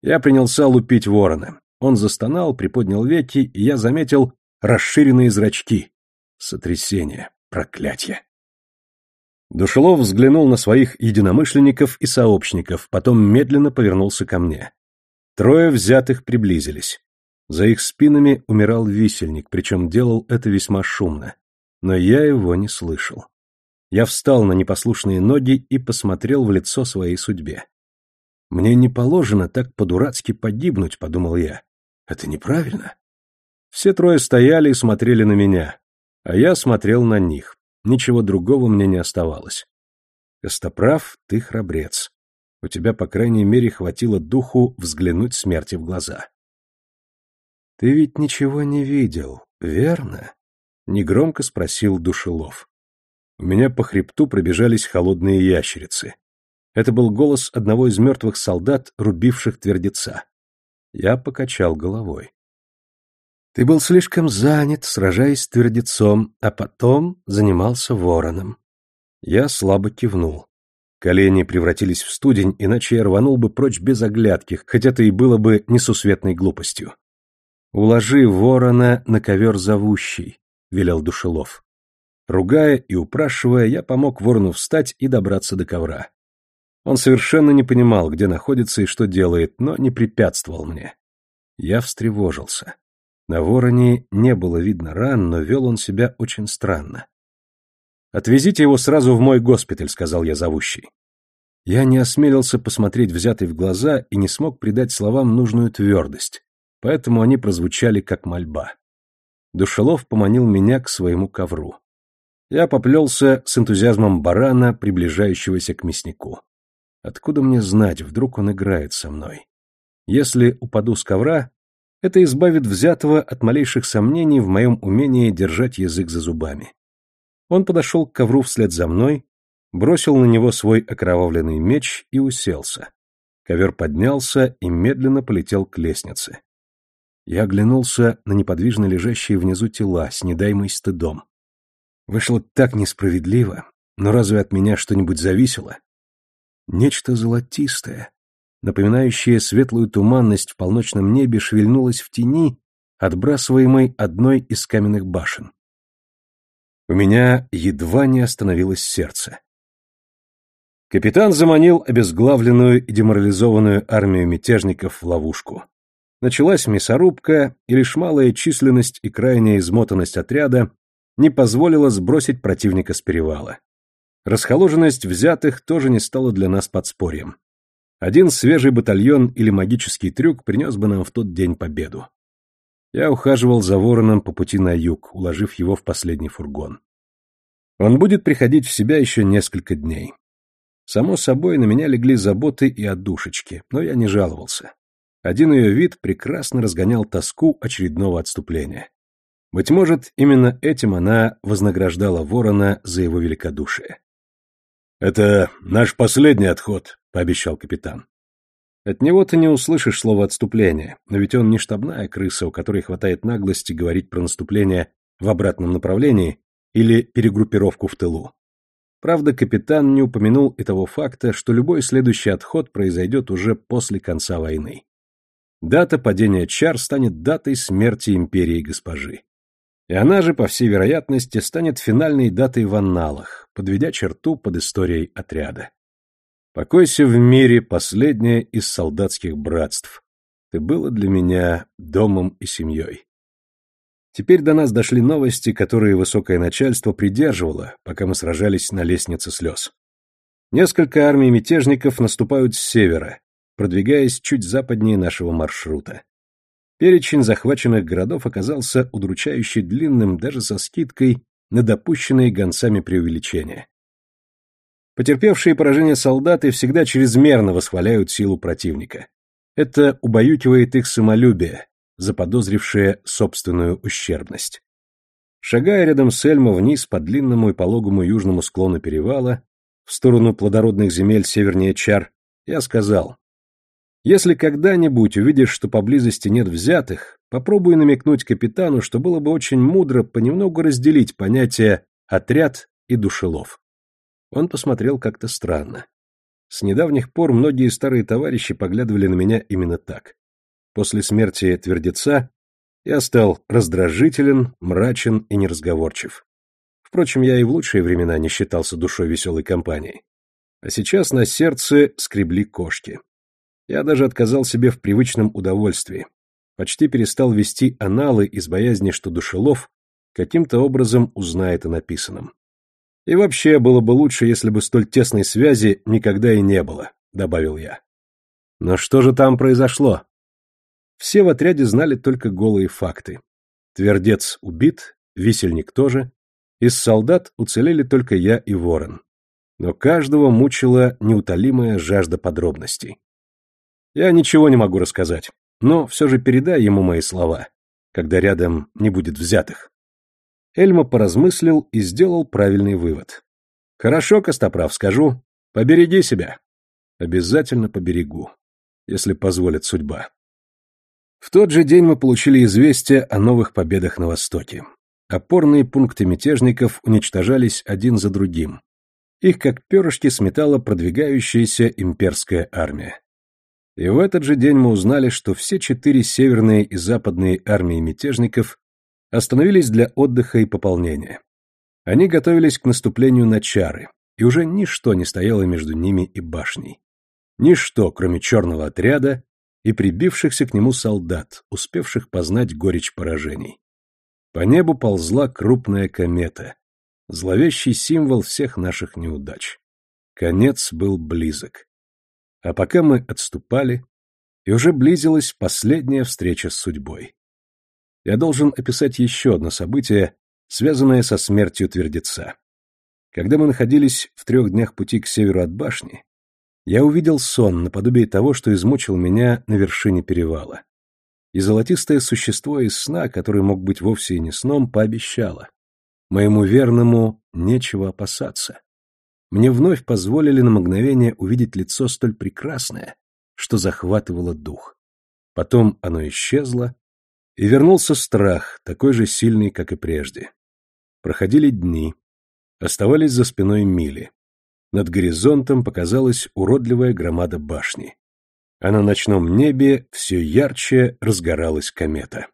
Я принялся лупить ворона. Он застонал, приподнял веки, и я заметил расширенные зрачки. Сотрясение, проклятие. Душелов взглянул на своих единомышленников и сообщников, потом медленно повернулся ко мне. Трое взятых приблизились. За их спинами умирал висельник, причем делал это весьма шумно. Но я его не слышал. Я встал на непослушные ноги и посмотрел в лицо своей судьбе. «Мне не положено так по-дурацки погибнуть», — подумал я. «Это неправильно». Все трое стояли и смотрели на меня, а я смотрел на них. Ничего другого мне не оставалось. Костоправ, ты храбрец. У тебя, по крайней мере, хватило духу взглянуть смерти в глаза. Ты ведь ничего не видел, верно? Негромко спросил Душелов. У меня по хребту пробежались холодные ящерицы. Это был голос одного из мертвых солдат, рубивших твердеца. Я покачал головой. Ты был слишком занят, сражаясь с твердецом, а потом занимался вороном. Я слабо кивнул. Колени превратились в студень, иначе я рванул бы прочь без оглядки, хотя это и было бы несусветной глупостью. «Уложи ворона на ковер зовущий», — велел Душелов. Ругая и упрашивая, я помог ворону встать и добраться до ковра. Он совершенно не понимал, где находится и что делает, но не препятствовал мне. Я встревожился. На вороне не было видно ран, но вел он себя очень странно. «Отвезите его сразу в мой госпиталь», — сказал я зовущий. Я не осмелился посмотреть взятый в глаза и не смог придать словам нужную твердость, поэтому они прозвучали как мольба. Душелов поманил меня к своему ковру. Я поплелся с энтузиазмом барана, приближающегося к мяснику. Откуда мне знать, вдруг он играет со мной? Если упаду с ковра, это избавит взятого от малейших сомнений в моем умении держать язык за зубами. Он подошел к ковру вслед за мной, бросил на него свой окровавленный меч и уселся. Ковер поднялся и медленно полетел к лестнице. Я оглянулся на неподвижно лежащие внизу тела с недаемой стыдом. Вышло так несправедливо, но разве от меня что-нибудь зависело? Нечто золотистое, напоминающее светлую туманность в полночном небе, шевельнулась в тени, отбрасываемой одной из каменных башен. У меня едва не остановилось сердце. Капитан заманил обезглавленную и деморализованную армию мятежников в ловушку. Началась мясорубка, и лишь малая численность и крайняя измотанность отряда не позволила сбросить противника с перевала. Расхоложенность взятых тоже не стала для нас подспорьем. Один свежий батальон или магический трюк принес бы нам в тот день победу. Я ухаживал за вороном по пути на юг, уложив его в последний фургон. Он будет приходить в себя еще несколько дней. Само собой, на меня легли заботы и отдушечки, но я не жаловался. Один ее вид прекрасно разгонял тоску очередного отступления. Быть может, именно этим она вознаграждала ворона за его великодушие. «Это наш последний отход», — пообещал капитан. От него ты не услышишь слова отступления, но ведь он не штабная крыса, у которой хватает наглости говорить про наступление в обратном направлении или перегруппировку в тылу. Правда, капитан не упомянул и того факта, что любой следующий отход произойдет уже после конца войны. Дата падения чар станет датой смерти империи госпожи. И она же, по всей вероятности, станет финальной датой в анналах, подведя черту под историей отряда. Покойся в мире, последнее из солдатских братств. Ты было для меня домом и семьей. Теперь до нас дошли новости, которые высокое начальство придерживало, пока мы сражались на лестнице слез. Несколько армий мятежников наступают с севера, продвигаясь чуть западнее нашего маршрута. Перечень захваченных городов оказался удручающе длинным даже со скидкой на допущенные гонцами преувеличения. Потерпевшие поражение солдаты всегда чрезмерно восхваляют силу противника. Это убаюкивает их самолюбие, заподозрившее собственную ущербность. Шагая рядом с Эльмо вниз по длинному и пологому южному склону перевала, в сторону плодородных земель севернее Чар, я сказал, если когда-нибудь увидишь, что поблизости нет взятых, попробуй намекнуть капитану, что было бы очень мудро понемногу разделить понятия «отряд» и «душелов». Он посмотрел как-то странно. С недавних пор многие старые товарищи поглядывали на меня именно так. После смерти Твердеца я стал раздражителен, мрачен и неразговорчив. Впрочем, я и в лучшие времена не считался душой веселой компании. А сейчас на сердце скребли кошки. Я даже отказал себе в привычном удовольствии. Почти перестал вести аналы из боязни, что Душелов каким-то образом узнает о написанном. И вообще было бы лучше, если бы столь тесной связи никогда и не было, добавил я. Но что же там произошло? Все в отряде знали только голые факты. Твердец убит, висельник тоже. Из солдат уцелели только я и ворон. Но каждого мучила неутолимая жажда подробностей. Я ничего не могу рассказать, но все же передай ему мои слова, когда рядом не будет взятых. Эльма поразмыслил и сделал правильный вывод. Хорошо, Костоправ, скажу, побереги себя. Обязательно поберегу, если позволит судьба. В тот же день мы получили известие о новых победах на Востоке. Опорные пункты мятежников уничтожались один за другим. Их как перышки сметала продвигающаяся имперская армия. И в этот же день мы узнали, что все четыре северные и западные армии мятежников остановились для отдыха и пополнения. Они готовились к наступлению на Чары, и уже ничто не стояло между ними и башней. Ничто, кроме черного отряда, и прибившихся к нему солдат, успевших познать горечь поражений. По небу ползла крупная комета, зловещий символ всех наших неудач. Конец был близок. А пока мы отступали, и уже близилась последняя встреча с судьбой. Я должен описать еще одно событие, связанное со смертью Твердеца. Когда мы находились в трех днях пути к северу от башни, я увидел сон наподобие того, что измучил меня на вершине перевала. И золотистое существо из сна, который мог быть вовсе и не сном, пообещало. Моему верному нечего опасаться. Мне вновь позволили на мгновение увидеть лицо столь прекрасное, что захватывало дух. Потом оно исчезло, и вернулся страх, такой же сильный, как и прежде. Проходили дни, оставались за спиной мили. Над горизонтом показалась уродливая громада башни. А на ночном небе все ярче разгоралась комета.